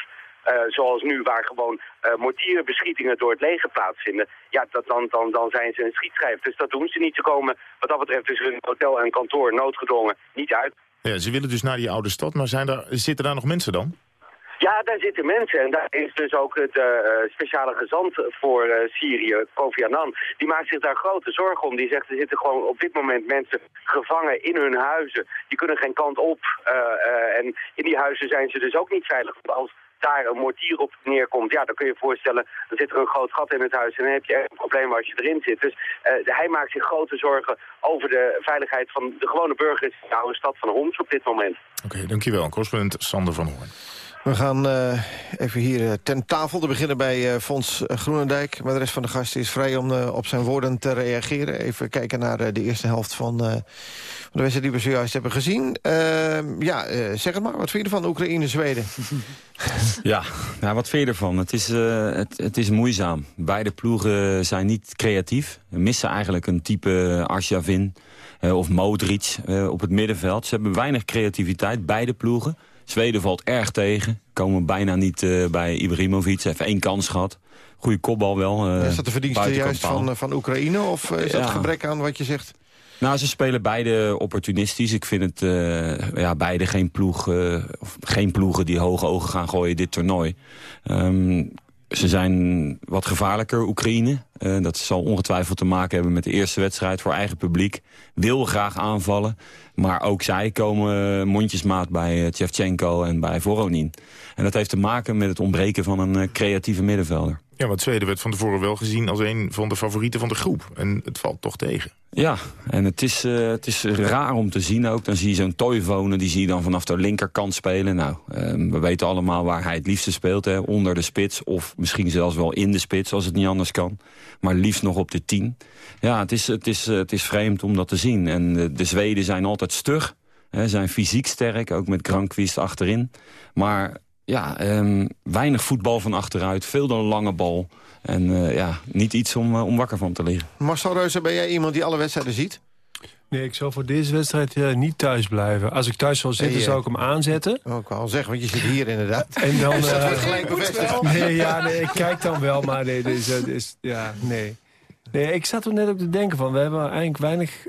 zoals nu, waar gewoon uh, mortierbeschietingen door het leger plaatsvinden, ja, dat, dan, dan, dan zijn ze een schietschijf. Dus dat doen ze niet. Ze komen wat dat betreft tussen hun hotel en kantoor noodgedwongen niet uit. Ja, ze willen dus naar die oude stad, maar zijn er, zitten daar nog mensen dan? Ja, daar zitten mensen en daar is dus ook de eh, speciale gezant voor eh, Syrië, Kofi Annan. Die maakt zich daar grote zorgen om. Die zegt er zitten gewoon op dit moment mensen gevangen in hun huizen. Die kunnen geen kant op eh, en in die huizen zijn ze dus ook niet veilig. Want als daar een mortier op neerkomt, ja, dan kun je je voorstellen, dan zit er een groot gat in het huis en dan heb je echt een probleem als je erin zit. Dus hij maakt zich grote zorgen over de veiligheid van de gewone burgers in de oude stad van Homs op dit moment. Oké, dankjewel. Correspondent Sander van Hoorn. We gaan uh, even hier uh, ten tafel. We beginnen bij uh, Fons Groenendijk. Maar de rest van de gasten is vrij om op zijn woorden te reageren. Even kijken naar de eerste helft van, de wedstrijd die we zojuist hebben gezien. Ehm, ja, zeg het maar. Wat vind je ervan, Oekraïne-Zweden? *laughs* ja, wat vind je ervan? Het is, het, het, is moeizaam. Beide ploegen zijn niet creatief. We missen eigenlijk een type Arsjavin of Modric op het middenveld. Ze hebben weinig creativiteit, beide ploegen. Zweden valt erg tegen. Komen bijna niet uh, bij Ibrahimovic. Heeft één kans gehad. Goede kopbal wel. Uh, is dat de verdienste juist van, eh, van Oekraïne? Of is dat gebrek aan wat je zegt? Nou, ze spelen beide opportunistisch. Ik vind het ja, beide geen, ploeg, of geen ploegen die hoge ogen gaan gooien dit toernooi. Um, ze zijn wat gevaarlijker, Oekraïne. Uh, dat zal ongetwijfeld te maken hebben met de eerste wedstrijd voor eigen publiek. Wil graag aanvallen. Maar ook zij komen mondjesmaat bij Tjevchenko en bij Voronin. En dat heeft te maken met het ontbreken van een uh, creatieve middenvelder. Ja, want Zweden werd van tevoren wel gezien als een van de favorieten van de groep. En het valt toch tegen. Ja, en het is, uh, het is raar om te zien ook. Dan zie je zo'n Toivonen, die zie je dan vanaf de linkerkant spelen. Nou, uh, we weten allemaal waar hij het liefste speelt. Hè, onder de spits of misschien zelfs wel in de spits als het niet anders kan. Maar liefst nog op de tien. Ja, het is, het is, het is vreemd om dat te zien. En de, de Zweden zijn altijd stug. Hè, zijn fysiek sterk, ook met Granqvist achterin. Maar ja, um, weinig voetbal van achteruit. Veel dan een lange bal. En uh, ja, niet iets om, uh, om wakker van te liggen. Marcel Reuser, ben jij iemand die alle wedstrijden ziet? Nee, ik zou voor deze wedstrijd uh, niet thuis blijven. Als ik thuis zou zitten, zou ik hem aanzetten. Oh, ik wou zeggen, want je zit hier inderdaad. En dan, *laughs* dus dat wordt gelijk bevestigd. *laughs* Nee, ja, nee, ik kijk dan wel, maar nee, dus, is, ja, nee. Nee, ik zat er net ook te denken van, we hebben eigenlijk weinig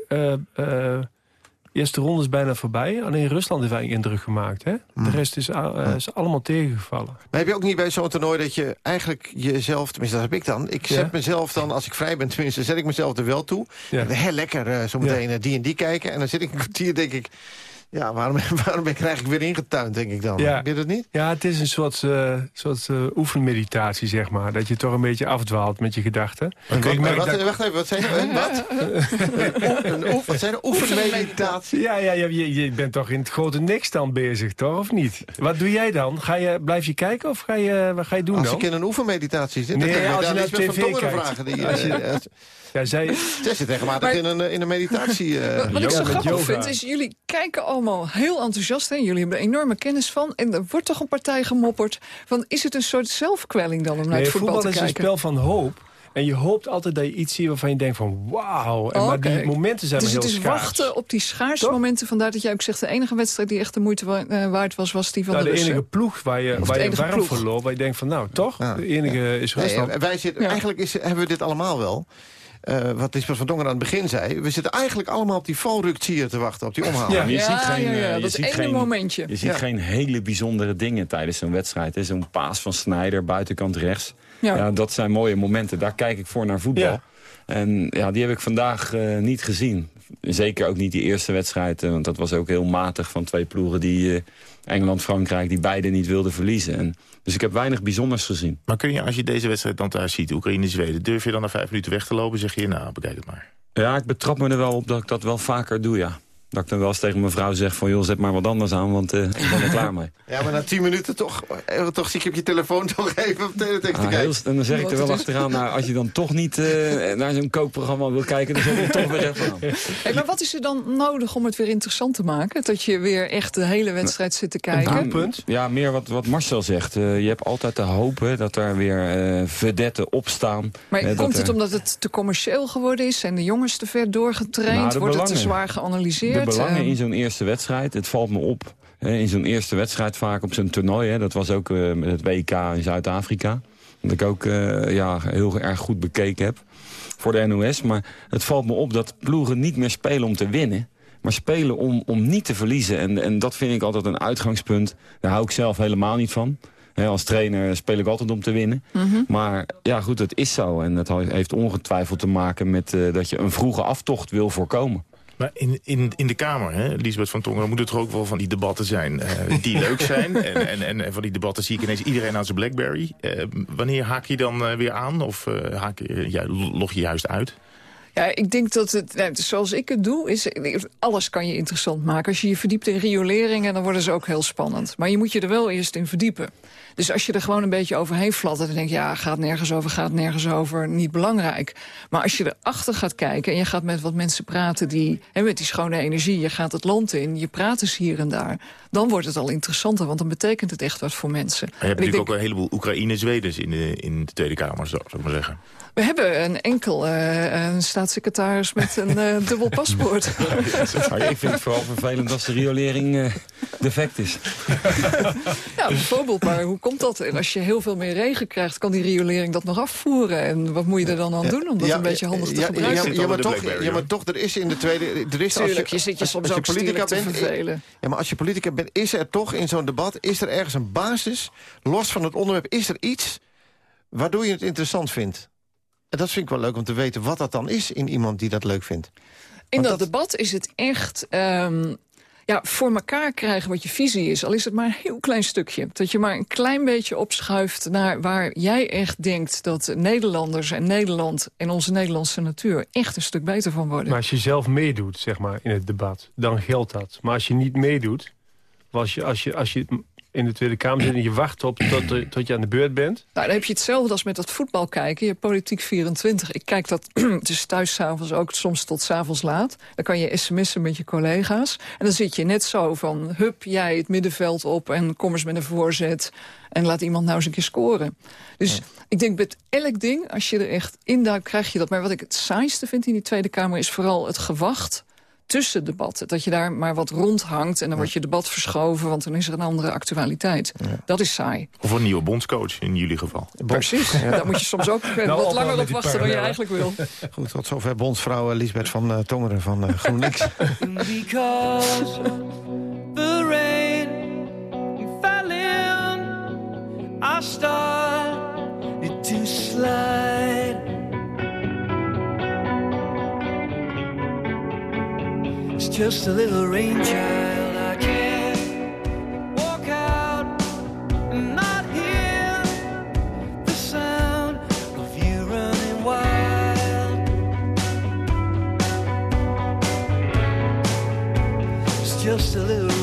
eerste ronde is bijna voorbij. Alleen Rusland heeft eigenlijk indruk gemaakt. Hè? De Hmm. rest is, uh, is allemaal tegengevallen. Maar heb je ook niet bij zo'n toernooi dat je eigenlijk jezelf... Tenminste, dat heb ik dan. Ik zet Ja. mezelf dan, als ik vrij ben, tenminste, zet ik mezelf er wel toe. Ja. En, Hé, lekker, uh, zo meteen uh, die en die kijken. En dan zit ik een kwartier, denk ik... Ja, waarom, *laughs* waarom ben ik er weer ingetuind, denk ik dan. Heb je dat niet? Ja, het is een soort, uh, soort uh, oefenmeditatie, zeg maar. Dat je toch een beetje afdwaalt met je gedachten. Wat, Ik merk wat, dat- Wacht even, wat zei je? Wat? *laughs* een oef, wat zei je? Oefenmeditatie? Ja, ja, ja je, je bent toch in het grote niks dan bezig, toch? Of niet? Wat doe jij dan? Ga je, blijf je kijken of ga je, wat ga je doen Als dan? ik in een oefenmeditatie zit, dan Nee, kan ik als je daar van Tongeren kijkt. vragen. Die, Als je- eh, Ja, zij... Zij zit regelmatig in een, eh, in een meditatie. eh, Wat ik zo grappig yoga. vind, is jullie kijken allemaal heel enthousiast. Hè? Jullie hebben er enorme kennis van. En er wordt toch een partij gemopperd. Van, is het een soort zelfkwelling dan om naar Nee, het voetbal, voetbal te is een kijken? spel van hoop. En je hoopt altijd dat je iets ziet waarvan je denkt van wauw. En Maar die momenten zijn dus maar het heel is schaars. wachten op die schaarse momenten. Vandaar dat jij ook zegt, de enige wedstrijd die echt de moeite wa- eh, waard was, was die van Nou, de de Russen. enige ploeg waar je, Of waar de je enige warm ploeg. voor loopt. Waar je denkt van nou, toch? De enige is Rusland. wij zitten, Eigenlijk is, hebben we dit allemaal wel. Eh, wat Lisbeth van Dongen aan het begin zei. We zitten eigenlijk allemaal op die valruktier te wachten. Op die omhaal. Maar je ziet geen, ja, eh, je dat ziet ene geen, momentje. Je ziet Ja. geen hele bijzondere dingen tijdens zo'n wedstrijd. hè. Zo'n paas van Snijder, buitenkant rechts. Ja. Ja. dat zijn mooie momenten. Daar kijk ik voor naar voetbal. Ja. En ja, die heb ik vandaag eh, niet gezien. Zeker ook niet die eerste wedstrijd. eh, want dat was ook heel matig van twee ploegen die... eh, Engeland-Frankrijk, die beide niet wilden verliezen. En, dus ik heb weinig bijzonders gezien. Maar kun je, als je deze wedstrijd dan thuis ziet, Oekraïne-Zweden... durf je dan na vijf minuten weg te lopen? Zeg je, nou, bekijk het maar. Ja, ik betrap me er wel op dat ik dat wel vaker doe, ja. Dat ik dan wel eens tegen mijn vrouw zeg van... joh, zet maar wat anders aan, want eh, ik ben er klaar mee. Ja, maar na tien minuten toch, eh, toch zie ik op je telefoon *laughs* toch even op teletext te Ah, kijken. heel, st- en dan zeg ik er wel achteraan, nou, als je dan toch niet eh, naar zo'n kookprogramma wil kijken... dan zet je toch weer even aan. Hey, maar wat is er dan nodig om het weer interessant te maken? Dat je weer echt de hele wedstrijd zit te kijken? Nou, Ja, meer wat, wat Marcel zegt. Eh, je hebt altijd te hopen dat er weer eh vedetten opstaan. Maar komt het er- omdat het te commercieel geworden is? Zijn de jongens te ver doorgetraind? Nou, Wordt het te zwaar geanalyseerd? Belangen Ehm, in zo'n eerste wedstrijd, het valt me op. hè, in zo'n eerste wedstrijd vaak op zo'n toernooi. Hè, dat was ook met het WK in Zuid-Afrika. Dat ik ook eh, ja, heel erg goed bekeken heb voor de NOS. Maar het valt me op dat ploegen niet meer spelen om te winnen. Maar spelen om, om niet te verliezen. En, en dat vind ik altijd een uitgangspunt. Daar hou ik zelf helemaal niet van. Als trainer speel ik altijd om te winnen. Mhm. Maar ja, goed, het is zo. En het heeft ongetwijfeld te maken met eh, dat je een vroege aftocht wil voorkomen. Maar in, in, in de Kamer, hè, Lisbeth van Tongeren, moet het toch ook wel van die debatten zijn eh, die *laughs* leuk zijn. En, en, en, en van die debatten zie ik ineens iedereen aan zijn Blackberry. Eh, wanneer haak je dan eh, weer aan of haak ja, log je juist uit? Ja, ik denk dat het, nou, zoals ik het doe, is alles kan je interessant maken. Als je je verdiept in rioleringen, dan worden ze ook heel spannend. Maar je moet je er wel eerst in verdiepen. Dus als je er gewoon een beetje overheen fladdert... dan denk je, ja, gaat nergens over, gaat nergens over, niet belangrijk. Maar als je erachter gaat kijken en je gaat met wat mensen praten... die hè, met die schone energie, je gaat het land in, je praat eens hier en daar... dan wordt het al interessanter, want dan betekent het echt wat voor mensen. Je hebt natuurlijk denk- ook een heleboel Oekraïne-Zwedens in de, in de Tweede Kamer, zou zou ik maar zeggen. We hebben een enkel eh, een staatssecretaris met een eh, *laughs* dubbel paspoort. Maar ik vind het vooral vervelend als de riolering eh, defect is. *laughs* Ja, bijvoorbeeld, maar hoe komt dat? En als je heel veel meer regen krijgt, kan die riolering dat nog afvoeren. En wat moet je er dan aan doen om dat een beetje handig te ja, gebruiken? Ja, ja, maar toch, ja, maar toch, er is in de tweede... Er is, Tuurlijk, als je zit je als- soms als ook stierlijk te bent, vervelen. Ja, maar als je politica bent, is er toch in zo'n debat... is er ergens een basis, los van het onderwerp... is er iets waardoor je het interessant vindt? En dat vind ik wel leuk om te weten wat dat dan is... in iemand die dat leuk vindt. In dat, debat is het echt ehm, ja, voor elkaar krijgen wat je visie is. Al is het maar een heel klein stukje. Dat je maar een klein beetje opschuift naar waar jij echt denkt... dat Nederlanders en Nederland en onze Nederlandse natuur... echt een stuk beter van worden. Maar als je zelf meedoet, zeg maar, in het debat, dan geldt dat. Maar als je niet meedoet, als je, als je, als je in de Tweede Kamer zit en je wacht op tot, er- tot je aan de beurt bent... Nou, dan heb je hetzelfde als met dat voetbal kijken. Je Politiek 24. Ik kijk dat *clears throat* dus thuis s'avonds ook soms tot s'avonds laat. Dan kan je sms'en met je collega's. En dan zit je net zo van, hup, jij het middenveld op... en kom eens met een voorzet en laat iemand nou eens een keer scoren. Dus ik denk met elk ding, als je er echt induikt, krijg je dat. Maar wat ik het saaiste vind in die Tweede Kamer... is vooral het gewacht tussen debatten. Dat je daar maar wat rondhangt en dan wordt je debat verschoven... want dan is er een andere actualiteit. Dat is saai. Of een nieuwe bondscoach in jullie geval. Precies, daar moet je soms ook eh, Nou, wat wel langer op wachten dan je eigenlijk wil. *laughs* Goed, tot zover bondsvrouw eh, Lisbeth van eh, Tongeren van eh, GroenLinks. *laughs* Because the rain fell in, I started to slide. It's just a little rain, child. I can't walk out and not hear the sound of you running wild. It's just a little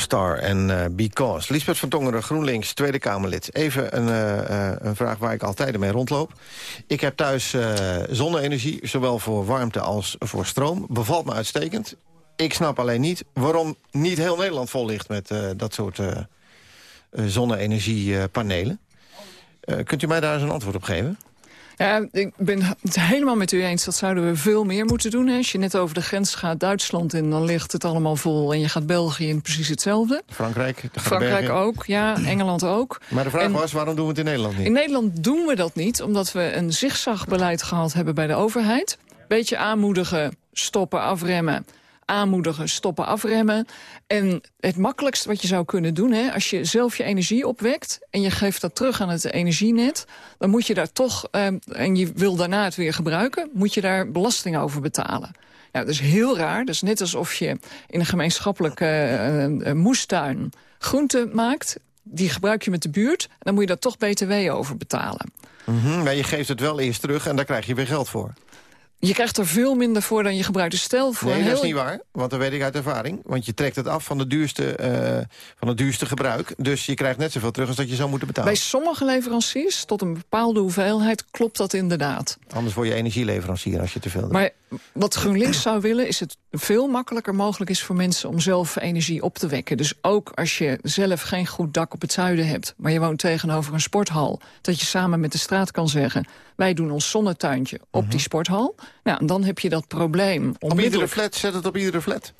Star en eh, Because. Lisbeth van Tongeren, GroenLinks, Tweede Kamerlid. Even een, eh, eh, een vraag waar ik altijd mee rondloop. Ik heb thuis eh, zonne-energie, zowel voor warmte als voor stroom. Bevalt me uitstekend. Ik snap alleen niet waarom niet heel Nederland vol ligt... met dat soort zonne-energiepanelen. Kunt u mij daar eens een antwoord op geven? Ja, ik ben het helemaal met u eens. Dat zouden we veel meer moeten doen. Hè. Als je net over de grens gaat Duitsland in, dan ligt het allemaal vol. En je gaat België in precies hetzelfde. Frankrijk? Frankrijk ook, ja. Engeland ook. Maar de vraag En- was, waarom doen we het in Nederland niet? In Nederland doen we dat niet, omdat we een zigzagbeleid gehad hebben bij de overheid. Beetje aanmoedigen, stoppen, afremmen. Aanmoedigen, stoppen, afremmen. En het makkelijkste wat je zou kunnen doen, hè, als je zelf je energie opwekt... en je geeft dat terug aan het energienet... dan moet je daar toch, eh, en je wil daarna het weer gebruiken... moet je daar belasting over betalen. Nou, dat is heel raar. Dat is net alsof je in een gemeenschappelijke eh, eh, moestuin groenten maakt. Die gebruik je met de buurt. En dan moet je daar toch btw over betalen. Mhm, maar je geeft het wel eerst terug en daar krijg je weer geld voor. Je krijgt er veel minder voor dan je gebruikt. Dus stel voor Nee, een dat is heel... niet waar, want dat weet ik uit ervaring. Want je trekt het af van, de duurste, eh, van het duurste gebruik. Dus je krijgt net zoveel terug als dat je zou moeten betalen. Bij sommige leveranciers, tot een bepaalde hoeveelheid, klopt dat inderdaad. Anders word je energieleverancier als je te veel doet. Maar wat GroenLinks zou willen, is het veel makkelijker mogelijk is voor mensen om zelf energie op te wekken. Dus ook als je zelf geen goed dak op het zuiden hebt, maar je woont tegenover een sporthal, dat je samen met de straat kan zeggen, wij doen ons zonnetuintje op die sporthal. Nou, en dan heb je dat probleem Mhm. Op iedere flat, zet het op iedere flat.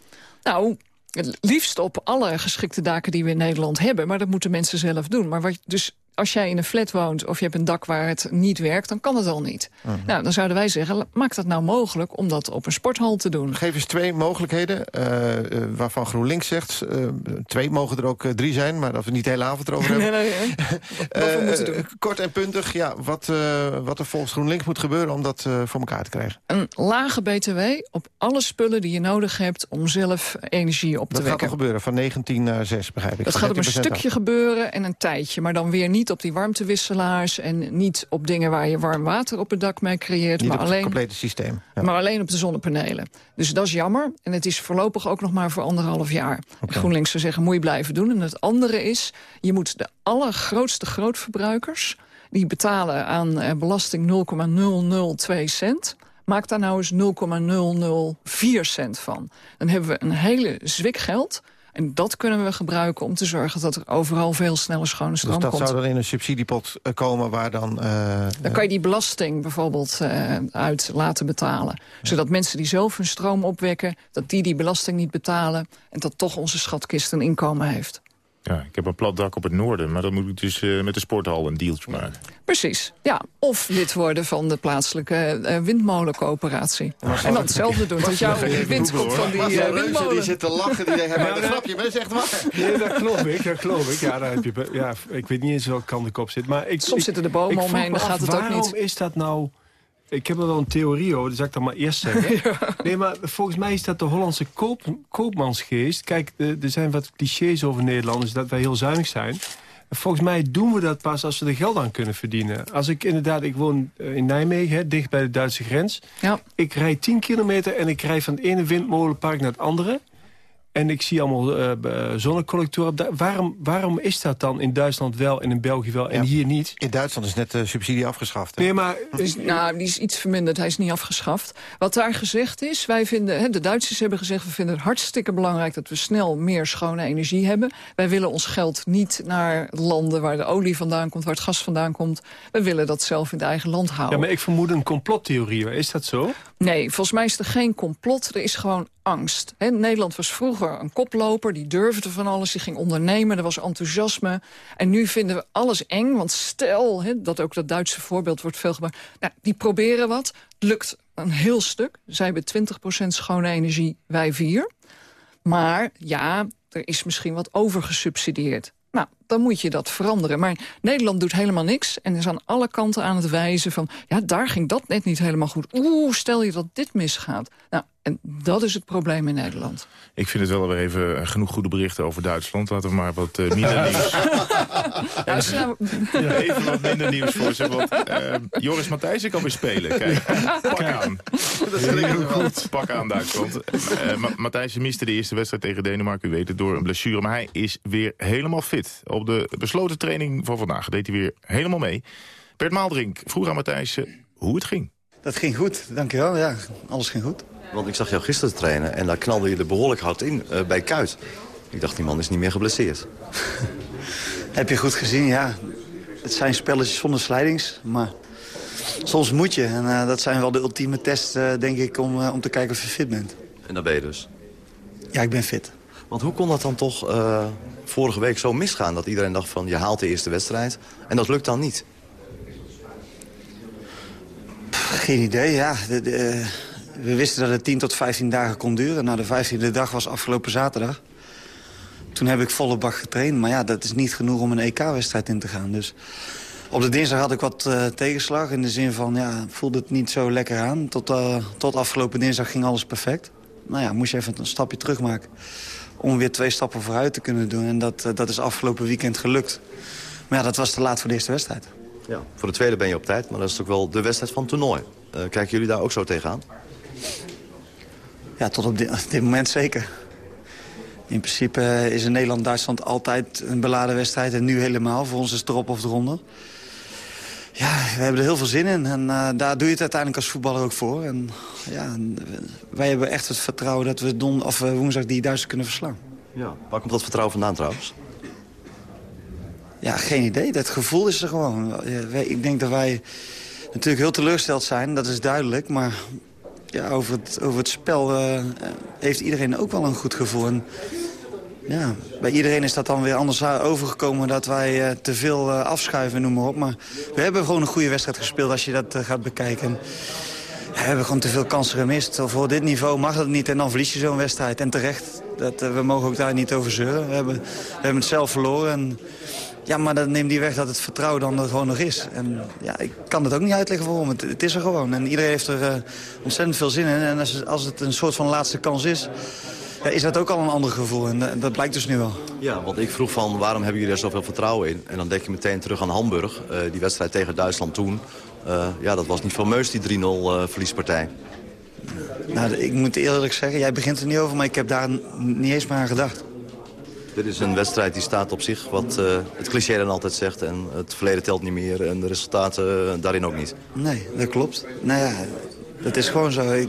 Nou, het liefst op alle geschikte daken die we in Nederland hebben. Maar dat moeten mensen zelf doen. Maar wat, dus als jij in een flat woont of je hebt een dak waar het niet werkt... dan kan het al niet. Mhm. Nou, dan zouden wij zeggen, maak dat nou mogelijk... om dat op een sporthal te doen. Geef eens twee mogelijkheden, eh, eh, waarvan GroenLinks zegt... eh, twee mogen er ook drie zijn, maar dat we niet de hele avond erover *laughs* hebben. Nee, nee, nee. *laughs* Wat we moeten doen. Kort en puntig, ja, wat, wat er volgens GroenLinks moet gebeuren... om dat voor elkaar te krijgen. Een lage btw op alle spullen die je nodig hebt... om zelf energie op te Dat gaat wekken. al gebeuren, van 19 naar 6, begrijp ik. Dat gaat op een 13% af. stukje gebeuren en een tijdje. Maar dan weer niet op die warmtewisselaars... en niet op dingen waar je warm water op het dak mee creëert. Niet maar op het alleen complete systeem. Ja. Maar alleen op de zonnepanelen. Dus dat is jammer. En het is voorlopig ook nog maar voor anderhalf jaar. GroenLinks zou zeggen, moet je blijven doen. En het andere is, je moet de allergrootste grootverbruikers... die betalen aan eh, belasting 0,002 cent... maak daar nou eens 0,004 cent van. Dan hebben we een hele zwik geld... En dat kunnen we gebruiken om te zorgen dat er overal veel sneller schone stroom Dus dat komt. zou dan in een subsidiepot eh, komen waar dan... eh, Dan kan je die belasting bijvoorbeeld eh, uit laten betalen. Zodat mensen die zelf hun stroom opwekken... dat die die belasting niet betalen... en dat toch onze schatkist een inkomen heeft. Ja, ik heb een plat dak op het noorden, maar dan moet ik dus eh, met de sporthal een dealtje maken. Precies, ja. Of lid worden van de plaatselijke eh, windmolencoöperatie. en dan hetzelfde doen, dat jouw wind komt van die eh, die windmolen. zit te lachen, die denkt, maar een grapje, maar dat is echt waar. Nee, dat geloof ik, dat geloof ik. Ja, daar heb je, ja, ik weet niet eens welke kant ik op zit. Maar ik, Soms ik- zitten de bomen omheen, me dan gaat het ook waarom niet. is dat nou... Ik heb er wel een theorie over, dat zal ik dan maar eerst zeggen. *laughs* Nee, maar volgens mij is dat de Hollandse koop, koopmansgeest. Kijk, er zijn wat clichés over Nederlanders dat wij heel zuinig zijn. Volgens mij doen we dat pas als we er geld aan kunnen verdienen. Als ik inderdaad, ik woon eh, in Nijmegen, hè, dicht bij de Duitse grens. Ja. Ik rijd 10 kilometer en ik rijd van het ene windmolenpark naar het andere. En ik zie allemaal eh, eh, zonnecollectoren. Waarom, waarom is dat dan in Duitsland wel en in België wel en Ja. hier niet? In Duitsland is net de subsidie afgeschaft. hè? Nee, maar Dus, nou, die is iets verminderd, hij is niet afgeschaft. Wat daar gezegd is, wij vinden, hè, de Duitsers hebben gezegd... we vinden het hartstikke belangrijk dat we snel meer schone energie hebben. Wij willen ons geld niet naar landen waar de olie vandaan komt... waar het gas vandaan komt. We willen dat zelf in het eigen land houden. Ja, maar ik vermoed een complottheorie. Is dat zo? Nee, volgens mij is er geen complot, er is gewoon angst. Nederland was vroeger een koploper, die durfde van alles, die ging ondernemen, er was enthousiasme. En nu vinden we alles eng, want stel dat ook dat Duitse voorbeeld wordt veel gebruikt. Nou, die proberen wat, lukt een heel stuk. Zij hebben 20% schone energie, wij 4. Maar ja, er is misschien wat overgesubsidieerd. Nou, dan moet je dat veranderen. Maar Nederland doet helemaal niks en is aan alle kanten aan het wijzen van... ja, daar ging dat net niet helemaal goed. Oeh, stel je dat dit misgaat. Nou, en dat is het probleem in Nederland. Ik vind het wel weer even genoeg goede berichten over Duitsland. Laten we maar wat eh minder *laughs* nieuws. Nou, ze- Even wat minder nieuws voor ze. Want eh, Joris Matthijssen kan weer spelen. Kijk, pak aan. Dat is heel goed. Pak aan Duitsland. Eh Ma- Matthijssen miste de eerste wedstrijd tegen Denemarken. U weet het, door een blessure. Maar hij is weer helemaal fit. Op de besloten training van vandaag deed hij weer helemaal mee. Bert Maaldrink vroeg aan Matthijssen hoe het ging. Dat ging goed, dankjewel. Ja, alles ging goed. Want ik zag jou gisteren trainen en daar knalde je er behoorlijk hard in eh, bij Kuit. Ik dacht, die man is niet meer geblesseerd. *laughs* Heb je goed gezien, ja. Het zijn spelletjes zonder slijdings, maar soms moet je. En eh, dat zijn wel de ultieme tests, eh, denk ik, om, om te kijken of je fit bent. En daar ben je dus. Ja, ik ben fit. Want hoe kon dat dan toch vorige week zo misgaan? Dat iedereen dacht van, je haalt de eerste wedstrijd. En dat lukt dan niet. Geen idee, ja. De, de, we wisten dat het 10 tot 15 dagen kon duren. Nou, de 15e dag was afgelopen zaterdag. Toen heb ik volle bak getraind. Maar ja, dat is niet genoeg om een EK-wedstrijd in te gaan. Dus op de dinsdag had ik wat eh, tegenslag. In de zin van, ja, voelde het niet zo lekker aan. Tot, eh, tot afgelopen dinsdag ging alles perfect. Nou ja, moest je even een stapje terug maken. Om weer twee stappen vooruit te kunnen doen. En dat, eh, dat is afgelopen weekend gelukt. Maar ja, dat was te laat voor de eerste wedstrijd. Ja. Voor de tweede ben je op tijd, maar dat is ook wel de wedstrijd van toernooi. Kijken jullie daar ook zo tegenaan? Ja, tot op *laughs* dit, moment zeker. In principe eh, is in Nederland-Duitsland altijd een beladen wedstrijd. En nu helemaal. Voor ons is het erop of eronder. Ja, we hebben er heel veel zin in. En eh, daar doe je het uiteindelijk als voetballer ook voor. En, ja, eh, wij hebben echt het vertrouwen dat we don, of, woensdag die Duitsers kunnen verslaan. Ja. Waar komt dat vertrouwen vandaan trouwens? Ja, geen idee. Dat gevoel is er gewoon. Ik denk dat wij natuurlijk heel teleurgesteld zijn. Dat is duidelijk. Maar ja, over, het, over het spel eh, heeft iedereen ook wel een goed gevoel. En, ja, bij iedereen is dat dan weer anders overgekomen dat wij eh, te veel eh, afschuiven, noem maar op. Maar we hebben gewoon een goede wedstrijd gespeeld als je dat gaat bekijken. We hebben gewoon te veel kansen gemist. Voor dit niveau mag dat niet en dan verlies je zo'n wedstrijd. En terecht, dat, we mogen ook daar niet over zeuren. We hebben, we hebben het zelf verloren. En, ja, maar dat neemt niet weg dat het vertrouwen dan er gewoon nog is. En ja, ik kan het ook niet uitleggen waarom. Het, het is er gewoon. En iedereen heeft er eh, ontzettend veel zin in. En als, als het een soort van laatste kans is, ja, is dat ook al een ander gevoel. En eh, dat blijkt dus nu wel. Ja, want ik vroeg van waarom hebben jullie er zoveel vertrouwen in? En dan denk je meteen terug aan Hamburg. Eh, die wedstrijd tegen Duitsland toen. Ja, dat was niet van Meus, die 3-0 eh, verliespartij. Nou, ik moet eerlijk zeggen, jij begint er niet over, maar ik heb daar niet eens meer aan gedacht. Dit is een wedstrijd die staat op zich, wat eh, het cliché dan altijd zegt. En het verleden telt niet meer en de resultaten eh, daarin ook niet. Nee, dat klopt. Nou ja, dat is gewoon zo. Ik,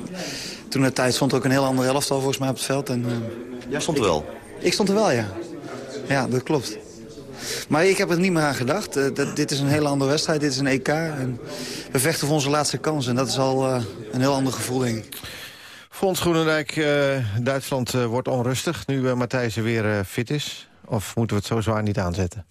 toen de tijd stond ook een heel ander elftal volgens mij op het veld. En, eh, Jij stond er wel? Ik stond er wel, ja. Ja, dat klopt. Maar ik heb er niet meer aan gedacht. Dat, dit is een hele andere wedstrijd. Dit is een EK. En we vechten voor onze laatste kans. En dat is al een heel ander gevoel, denk ik. Fons Groenendijk, eh, Duitsland eh, wordt onrustig nu uh, Matthijsen weer uh, fit is. Of moeten we het zo zwaar niet aanzetten?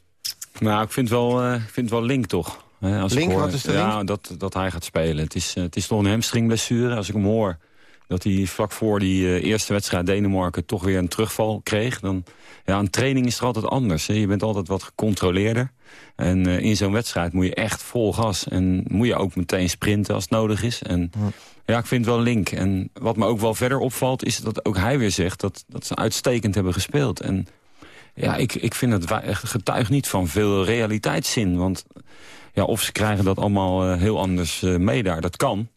Nou, ik vind wel, ik vind wel link toch. Hè, als link? Hoor, Wat is de ja, link? dat, dat hij gaat spelen. Het is, het is toch een hamstringblessure. Als ik hem hoor dat hij vlak voor die uh, eerste wedstrijd Denemarken... toch weer een terugval kreeg. Dan, ja, een training is er altijd anders. Hè. Je bent altijd wat gecontroleerder. En uh, in zo'n wedstrijd moet je echt vol gas. En moet je ook meteen sprinten als het nodig is. En ja, ja ik vind het wel link. En wat me ook wel verder opvalt... is dat ook hij weer zegt dat, dat ze uitstekend hebben gespeeld. En ja, ik, ik vind het getuig niet van veel realiteitszin. Want ja, of ze krijgen dat allemaal uh, heel anders uh, mee daar. Dat kan.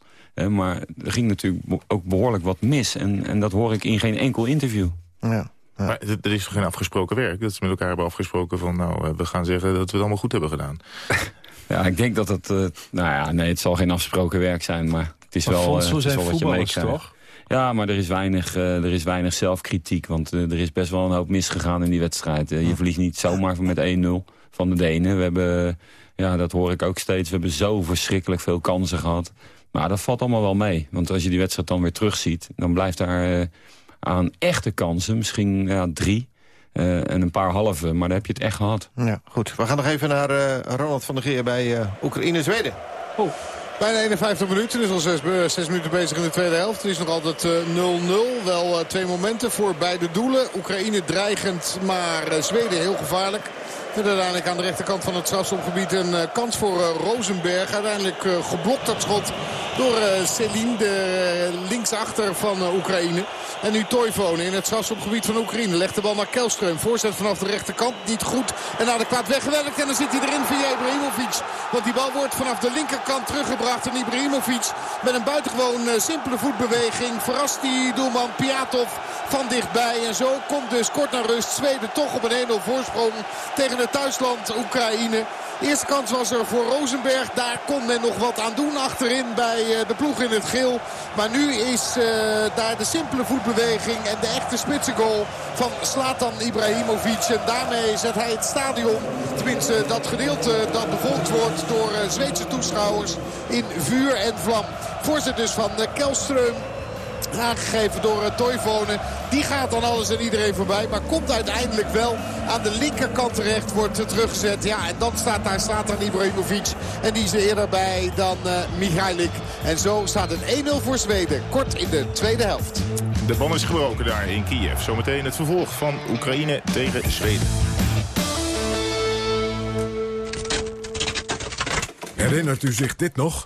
Maar er ging natuurlijk ook behoorlijk wat mis. En, en dat hoor ik in geen enkel interview. Ja. Ja. Maar er is toch geen afgesproken werk? Dat ze met elkaar hebben afgesproken van... nou, eh, we gaan zeggen dat we het allemaal goed hebben gedaan. *laughs* ja, ik denk dat het... Uh, nou ja, nee, het zal geen afgesproken werk zijn, maar het is maar wel, uh, het is wel wat je meekrijgt. toch? Ja, maar er is weinig, uh, er is weinig zelfkritiek. Want uh, er is best wel een hoop misgegaan in die wedstrijd. Uh, je verliest niet zomaar met 1-0 van de Denen. We hebben, ja, dat hoor ik ook steeds, we hebben zo verschrikkelijk veel kansen gehad. Maar dat valt allemaal wel mee. Want als je die wedstrijd dan weer terugziet... dan blijft daar aan echte kansen, misschien ja, drie... Uh, en een paar halve, maar dan heb je het echt gehad. Ja, goed. We gaan nog even naar uh, Ronald van der Geer bij uh, Oekraïne-Zweden. Oh. Bijna 51 minuten, is al 6, 6 minuten bezig in de tweede helft. Het is nog altijd 0-0. Wel twee momenten voor beide doelen. Oekraïne dreigend, maar Zweden heel gevaarlijk. En uiteindelijk aan de rechterkant van het strafschopgebied een uh, kans voor uh, Rosenberg. Uiteindelijk uh, geblokt dat schot door Celine, de linksachter van Oekraïne. En nu Toivonen in het strafschopgebied van Oekraïne. Legt de bal naar Kelström. Voorzet vanaf de rechterkant. Niet goed. En adequaat weggewerkt. En dan zit hij erin via Ibrahimovic. Want die bal wordt vanaf de linkerkant teruggebracht. En Ibrahimovic met een buitengewoon simpele voetbeweging. Verrast die doelman Piatov van dichtbij. En zo komt dus kort naar rust Zweden toch op een 1-0 voorsprong tegen het thuisland Oekraïne. eerste kans was er voor Rosenberg. Daar kon men nog wat aan doen achterin bij eh, de ploeg in het geel. Maar nu is uh, daar de simpele voetbeweging en de echte spitsengoal van Slatan Ibrahimovic. En daarmee zet hij het stadion, tenminste dat gedeelte dat bevolkt wordt door uh, Zweedse toeschouwers in vuur en vlam. Voorzet dus van Kelström Aangegeven door uh, Toivonen. Die gaat dan alles en iedereen voorbij. Maar komt uiteindelijk wel aan de linkerkant terecht. Wordt uh, teruggezet. Ja, en dan staat daar Slatan Ibrahimovic. En die is er eerder bij dan uh, Michailik. En zo staat het 1-0 voor Zweden. Kort in de tweede helft. De bal is gebroken daar in Kiev. Zometeen het vervolg van Oekraïne tegen Zweden. Herinnert u zich dit nog?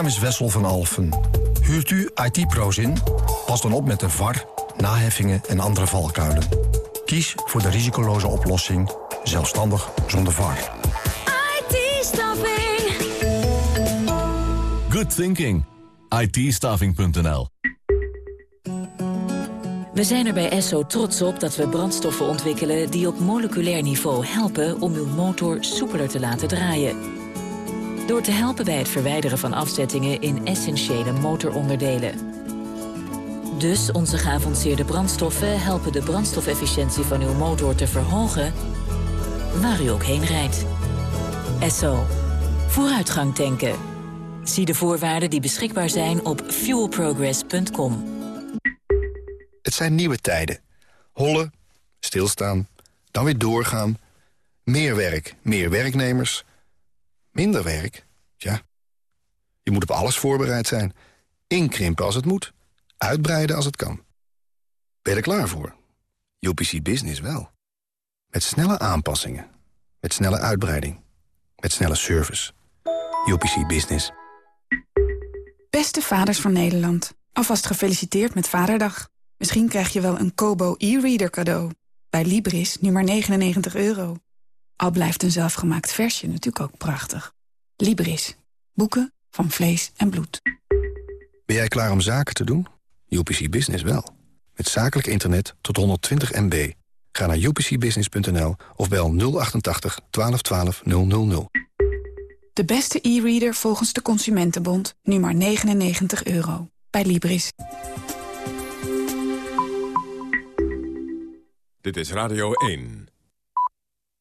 Naam is Wessel van Alfen. Huurt u IT-pro's in? Pas dan op met de VAR, naheffingen en andere valkuilen. Kies voor de risicoloze oplossing, zelfstandig zonder VAR. IT-staffing. Good thinking. it We zijn er bij Esso trots op dat we brandstoffen ontwikkelen... die op moleculair niveau helpen om uw motor soepeler te laten draaien. Door te helpen bij het verwijderen van afzettingen in essentiële motoronderdelen. Dus onze geavanceerde brandstoffen helpen de brandstofefficiëntie van uw motor te verhogen... waar u ook heen rijdt. Esso. Vooruitgang tanken. Zie de voorwaarden die beschikbaar zijn op fuelprogress.com. Het zijn nieuwe tijden. Hollen, stilstaan, dan weer doorgaan. Meer werk, meer werknemers. Minder werk, ja. Je moet op alles voorbereid zijn. Inkrimpen als het moet. Uitbreiden als het kan. Ben je er klaar voor? UPC Business wel. Met snelle aanpassingen. Met snelle uitbreiding. Met snelle service. UPC Business. Beste vaders van Nederland. Alvast gefeliciteerd met Vaderdag. Misschien krijg je wel een Kobo e-reader cadeau. Bij Libris nu maar 99 euro. Al blijft een zelfgemaakt versje natuurlijk ook prachtig. Libris. Boeken van vlees en bloed. Ben jij klaar om zaken te doen? UPC Business wel. Met zakelijk internet tot 120 MB. Ga naar upcbusiness.nl of bel 088 1212 000. De beste e-reader volgens de Consumentenbond. Nu maar 99 euro. Bij Libris. Dit is Radio 1.